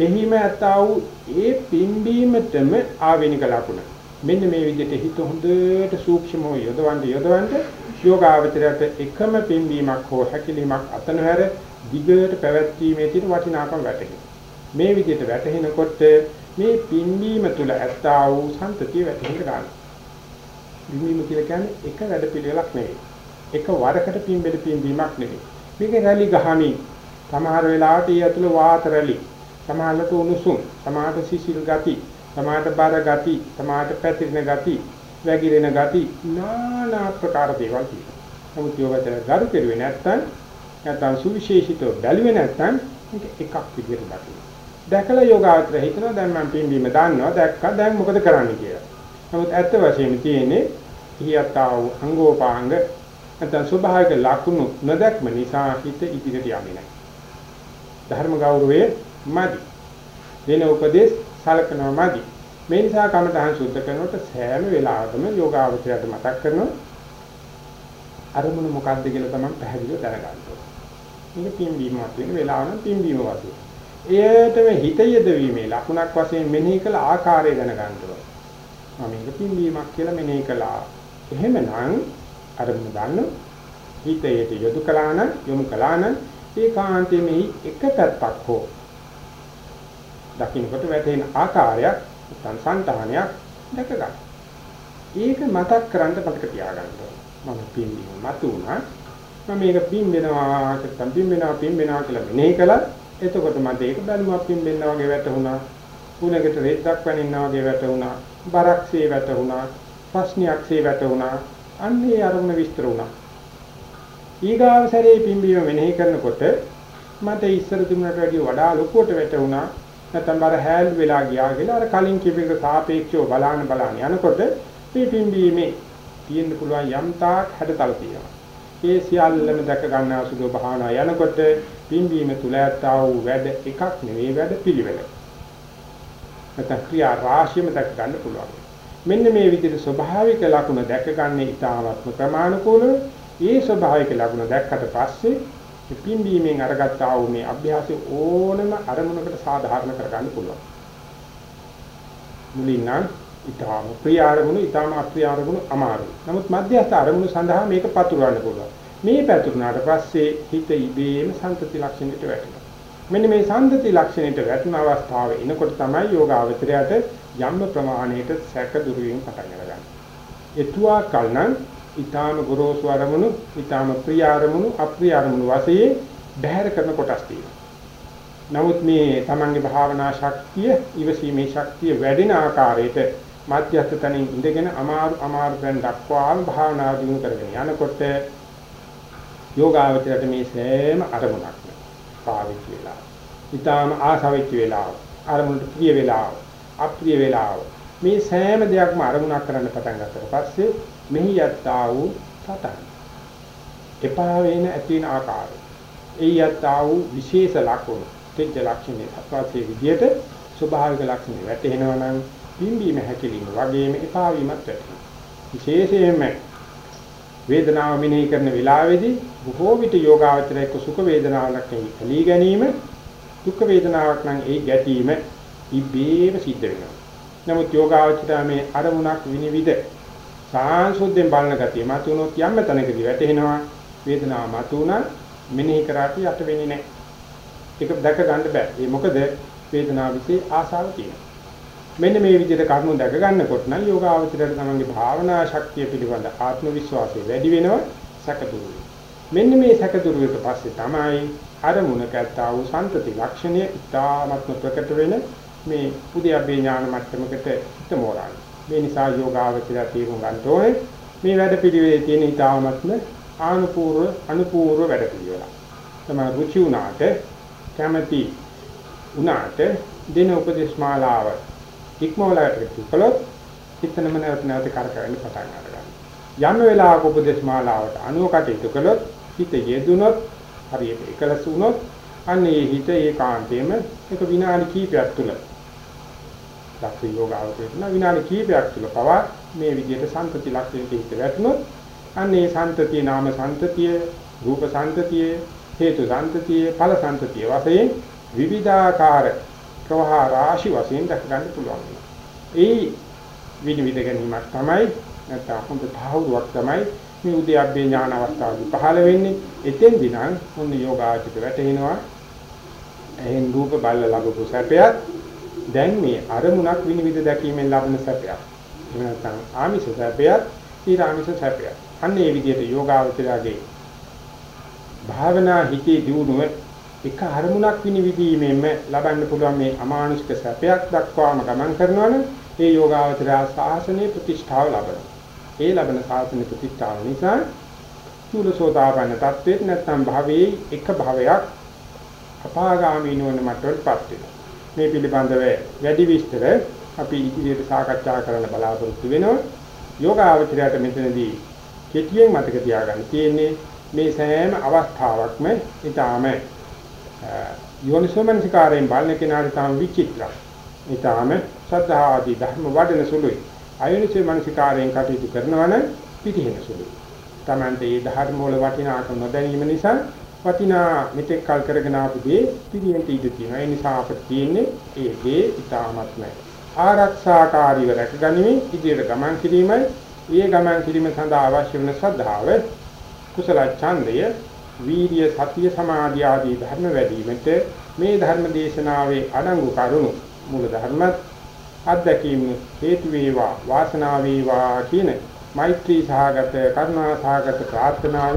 එහිම ඇත්තා වූ ඒ පිම්බීමටම ආවෙනික ලකුණ. මෙන්න මේ විදිහට හිත හොඳට සූක්ෂමව යොදවන්න යොදවන්න යෝගාවචරයට එකම පිම්බීමක් හෝ හැකිලීමක් අතනහැර දිගට පැවැත්වීමේ තියෙන වටිනාකම වැටහෙනවා. මේ විදිහට වැටහෙනකොට මේ පිම්බීම තුල ඇත්තා වූ සන්තතිය වැටහෙන්න ගන්නවා. පිම්බීම කියලා කියන්නේ එක වැඩ පිළිවෙලක් නෙවෙයි. එක වරකට පිම්බෙල පිම්බීමක් නෙවෙයි. මේක රැලි ගහමින් සමහර වෙලාවට ඊ ඇතුළ වාත රැලි සමාහලට උණුසුම්, සමාහට සිසිල් ගති, තමාට බර ගති, තමාට පැතිරෙන ගති, වැగిරෙන ගති নানা ආකාර දේවල් තියෙනවා. නමුත් යෝගතර ගරු කෙරුවේ නැත්නම් නැත්නම් සුවිශේෂිතව බැලුවේ නැත්නම් මේක එකක් විදිහට දකිනවා. දැකලා යෝගාවතර හිතනවා දැන් මම පින්බීම දාන්නවා දැක්කා දැන් මොකද කරන්න කියලා. නමුත් ඇත්ත වශයෙන්ම තියෙන්නේ හියතාව අංගෝපාංග නැත්නම් ස්වභාවික ලක්ෂණ නොදැක්ම නිසා හිත ඉදිරියට යන්නේ නැහැ. ධර්ම ගෞරවයේ මදි. වෙන උපදේශ සලකනවා මදි. මේ නිසා කමඨහන් සුද්ධ කරනකොට සෑම වෙලාවකම යෝගාවචරයට මතක් කරනවා අරමුණ මොකක්ද කියලා තමයි පැහැදිලිව දැනගන්න ඕනේ. මේක පින්බීමක් වෙන වෙලාව නම් පින්බීම වශයෙන්. එයටම හිත යෙදවීමේ ලකුණක් වශයෙන් මෙනෙහි කළ ආකාරය දැනගන්න ඕනේ. මම මේක පින්බීමක් කියලා මෙනෙහි කළා. එහෙමනම් අරමුණ ගන්න හිතයට යොදු කළා නම් යොමු කළා නම් ඒකාන්තයේ මේ එක පැත්තක් හෝ දකින්නකොට වැටෙන ආකාරයක් සංසන්තානයක් දැක ගන්න. ඒක මතක් කරන්න මතක තියාගන්න මම පින්බීම මතුණා මම මේක පින්බෙනවා නැත්නම් පින්බෙනවා පින්බෙනවා කියලා මෙනෙහි කළා එතකොට මට ඒක බැලුමක් පින්බෙනවා වගේ වැටුණා. කුණකට රෙද්දක් වැනින්නා වගේ වැටුණා. බරක්සේ වැටුණා. ප්‍රශ්නයක්සේ වැටුණා. අන්නේ අරමුණ විස්තර වුණා. ඊගාව සැරේ පින්බීම මෙනෙහි කරනකොට මට ඉස්සර තිබුණට වැඩිය වඩා ලොකුවට වැටුණා. නැත්නම් බර හැල් වෙලා ගියා කියලා අර කලින් කිපෙක සාපේක්ෂව බලාන බලාන යනකොට මේ පිම්බීමේ තියෙන්න පුළුවන් යම් තාක් හැඩතල තියෙනවා. ඒ සියල්ලම දැක ගන්න අසුදු භාවනා යනකොට පිම්බීම තුල ඇත්තා වූ වැඩ එකක් නෙවෙයි වැඩ පිළිවෙල. නැත්නම් ක්‍රියා රාශියම දැක ගන්න පුළුවන්. මෙන්න මේ විදිහට ස්වභාවික ලක්ෂණ දැක ගන්න ඉතාමත්ම ප්‍රමාණිකෝල ඒ ස්වභාවික ලක්ෂණ දැක්කට පස්සේ පිම්බීමෙන් අරගත්තා වූ මේ අභ්‍යාසය ඕනම අරමුණකට සාධාරණ කරගන්න පුළුවන්. මුලින් නම් ඊටාම ප්‍රිය අරමුණු ඊටාම අප්‍රිය අරමුණු අමාරුයි. නමුත් මධ්‍යස්ථ අරමුණු සඳහා මේක පතුරවන්න පුළුවන්. මේ පැතුරුනාට පස්සේ හිත ඉබේම සන්තති ලක්ෂණයට වැටෙනවා. මෙන්න මේ සන්තති ලක්ෂණයට වැටුන අවස්ථාවේ එනකොට තමයි යෝගාවචරයට යම් ප්‍රමාණයකට සැක දුරු වීම පටන් ගන්න. එතුවා කලනම් ඊටාම ගොරෝසු අරමුණු, ඊටාම ප්‍රිය අරමුණු, අප්‍රිය අරමුණු වශයෙන් බැහැර කරන කොටස් තියෙනවා. නමුත් මේ තමන්ගේ භාවනා ශක්තිය, ඉවසීමේ ශක්තිය වැඩෙන ආකාරයට මධ්‍යස්ථ තනින් ඉඳගෙන අමාරු අමාරු දැන් දක්වාම භාවනා දිනු කරගෙන යනකොට යෝගාවචරයට මේ සෑම අරමුණක්ම පාවිච්චි වෙලා. ඊටාම ආසාවෙච්ච වෙලාව, අරමුණට ප්‍රිය වෙලාව, අප්‍රිය වෙලාව මේ සෑම දෙයක්ම අරමුණක් කරන්න පටන් ගත්තට පස්සේ මෙහි යත්තා වූ සතන්. එපා වෙන ඇති වෙන ආකාරය. ඒ යත්තා වූ විශේෂ ලක්ෂණ තෙජ ලක්ෂණ අත්වාසේ විදියට ස්වභාවික ලක්ෂණ වැටෙනවා නම් පිම්බීම හැකිලිම වගේම එපා වීමත් වැටෙනවා විශේෂයෙන්ම වේදනාව මෙනෙහි කරන වෙලාවේදී බොහෝ විට යෝගාවචරයක සුඛ වේදනාවක් ඇලී ගැනීම දුක් වේදනාවක් නම් ඒ ගැටීම ඉබේම සිද්ධ වෙනවා. නමුත් යෝගාවචරය මේ අරමුණක් විනිවිද සාංශුද්ධෙන් බලන ගතිය මතුනොත් යම්ම තැනකදී වැටෙනවා වේදනාව මතුණා මෙනෙහි කරාට යට වෙන්නේ නැහැ. ඒක දැක ගන්න බෑ. ඒ මොකද වේදනාව વિશે ආසාව තියෙනවා. මෙන්න මේ විදිහට කරුණු දැක ගන්නකොට නම් යෝගාවචරයට තමන්ගේ භාවනා ශක්තිය පිළිබඳ ආත්ම විශ්වාසය වැඩි වෙනවා සැකදුරු. මෙන්න මේ සැකදුරු ඊට පස්සේ තමයි අරමුණක ඇත්තා වූ සන්තති ලක්ෂණය ඉතාමත්ම ප්‍රකට වෙන මේ උද්‍යප්පේ ඥාන මට්ටමකට හිත මෝරන්නේ. මේ නිසා යෝගාවචරය තේරුම් ගන්න ඕනේ මේ වැඩ පිළිවෙලේ තියෙන ඊටාමත්ම ආනුපූර්ව අනුපූර්ව වැඩ පිළිවෙල. තමයි රුචි උනාට කැමැති උනාට දින උපදේශ මාලාව ඉක්මවලට කළොත් හිතනම නැවත නැවත කරකවෙන්න පටන් ගන්නවා. යම් වෙලාවක උපදේශ මාලාවට අනුව කටයුතු කළොත් හිත යෙදුනොත් හරියට එකලස් වුණොත් අන්නේ හිත ඒකාන්තයෙන්ම එක විනාඩි කිහිපයක් තුළ දක්ෂ යෝගාවචරණ විනාඩි කිහිපයක් තුළ පවා මේ විදිහට සම්පති ලක්ෂණයට හිත වැටුනොත් අන්නේ සම්තතිය නාම සම්තතිය රූප සම්තතිය හේතු සම්තතිය ඵල සම්තතිය වශයෙන් විවිධාකාර ප්‍රවාහ රාශි වශයෙන් දක්ව ගන්න පුළුවන්. ඒ විනිවිද ගැනීමක් තමයි නැත්නම් හොඳ තහවුරුවක් තමයි මේ උද්‍යප්පේ ඥාන අවස්ථාවේදී පහළ වෙන්නේ. එතෙන්දී නම් මොන යෝගාචිත වැටෙනවා. එහෙන් රූප බල්ල ලැබපු සැපයත් දැන් මේ අරමුණක් විනිවිද දැකීමෙන් ලබන සැපයක්. එහෙම නැත්නම් ආමිෂ සැපයක්, ඊරාමිෂ සැපයක්. අන්න ඒ විදිහට යෝගාවචරයේ භාවනා හිතේ දියුණුව එක අරමුණක් විනිවිදීමෙන්ම ලබන්න පුළුවන් මේ අමානුෂික සැපයක් දක්වාම ගමන් කරනවනේ ඒ යෝගාවචරය සාසනයේ ප්‍රතිෂ්ඨාව ලබනවා. ඒ ලබන සාසන ප්‍රතිස්ථාන නිසා චූලසෝතාපන්න තත්වෙත් නැත්නම් භවයේ එක භවයක් අපාගාමී නොවන මට්ටමටපත් වෙනවා. මේ පිළිබඳව වැඩි විස්තර අපි ඉදිරියට සාකච්ඡා කරන්න බලාපොරොත්තු වෙනවා. යෝගාවචරයට මෙතනදී කෙටියෙන් මතක තියාගන්න තියෙන්නේ මේ සෑම අවස්ථාවක්ම ඊටාම යෝනිසෝමනසිකාරයෙන් බලන කෙනාට තාම විචිත්‍රයි. ඊටාම ශ්‍රද්ධා ආදී ධර්ම වඩන සුළුයි. අයෝනිසෝමනසිකාරයෙන් කටයුතු කරනවා නම් පිටිහෙන සුළුයි. Tamante මේ ධර්ම වල වටිනාකම නොදැනීම නිසා වටිනා මෙතෙක් කල් කරගෙන ආපු දේ පිළියෙන්ට ඉඳ තියෙනවා. ඒ නිසා අපිට තියෙන්නේ ඒ දේ ඊටාමත්ම ආරක්ෂාකාරීව රැකගනිමින් ඉදිරියට ගමන් කිරීමයි. ඒ ගමන් කිරීම සඳහා අවශ්‍ය වන ශ්‍රද්ධාව කුසල ඡන්දය වීර්ය සතිය සමාධි ආදී ධර්ම වැඩිවීමට මේ ධර්ම දේශනාවේ අඩංගු කරුණු මූල ධර්මත් අත්දැකීම් හේතු වේවා වාසනාව වේවා කියන මෛත්‍රී සහගත කරුණා සහගත ප්‍රාර්ථනාව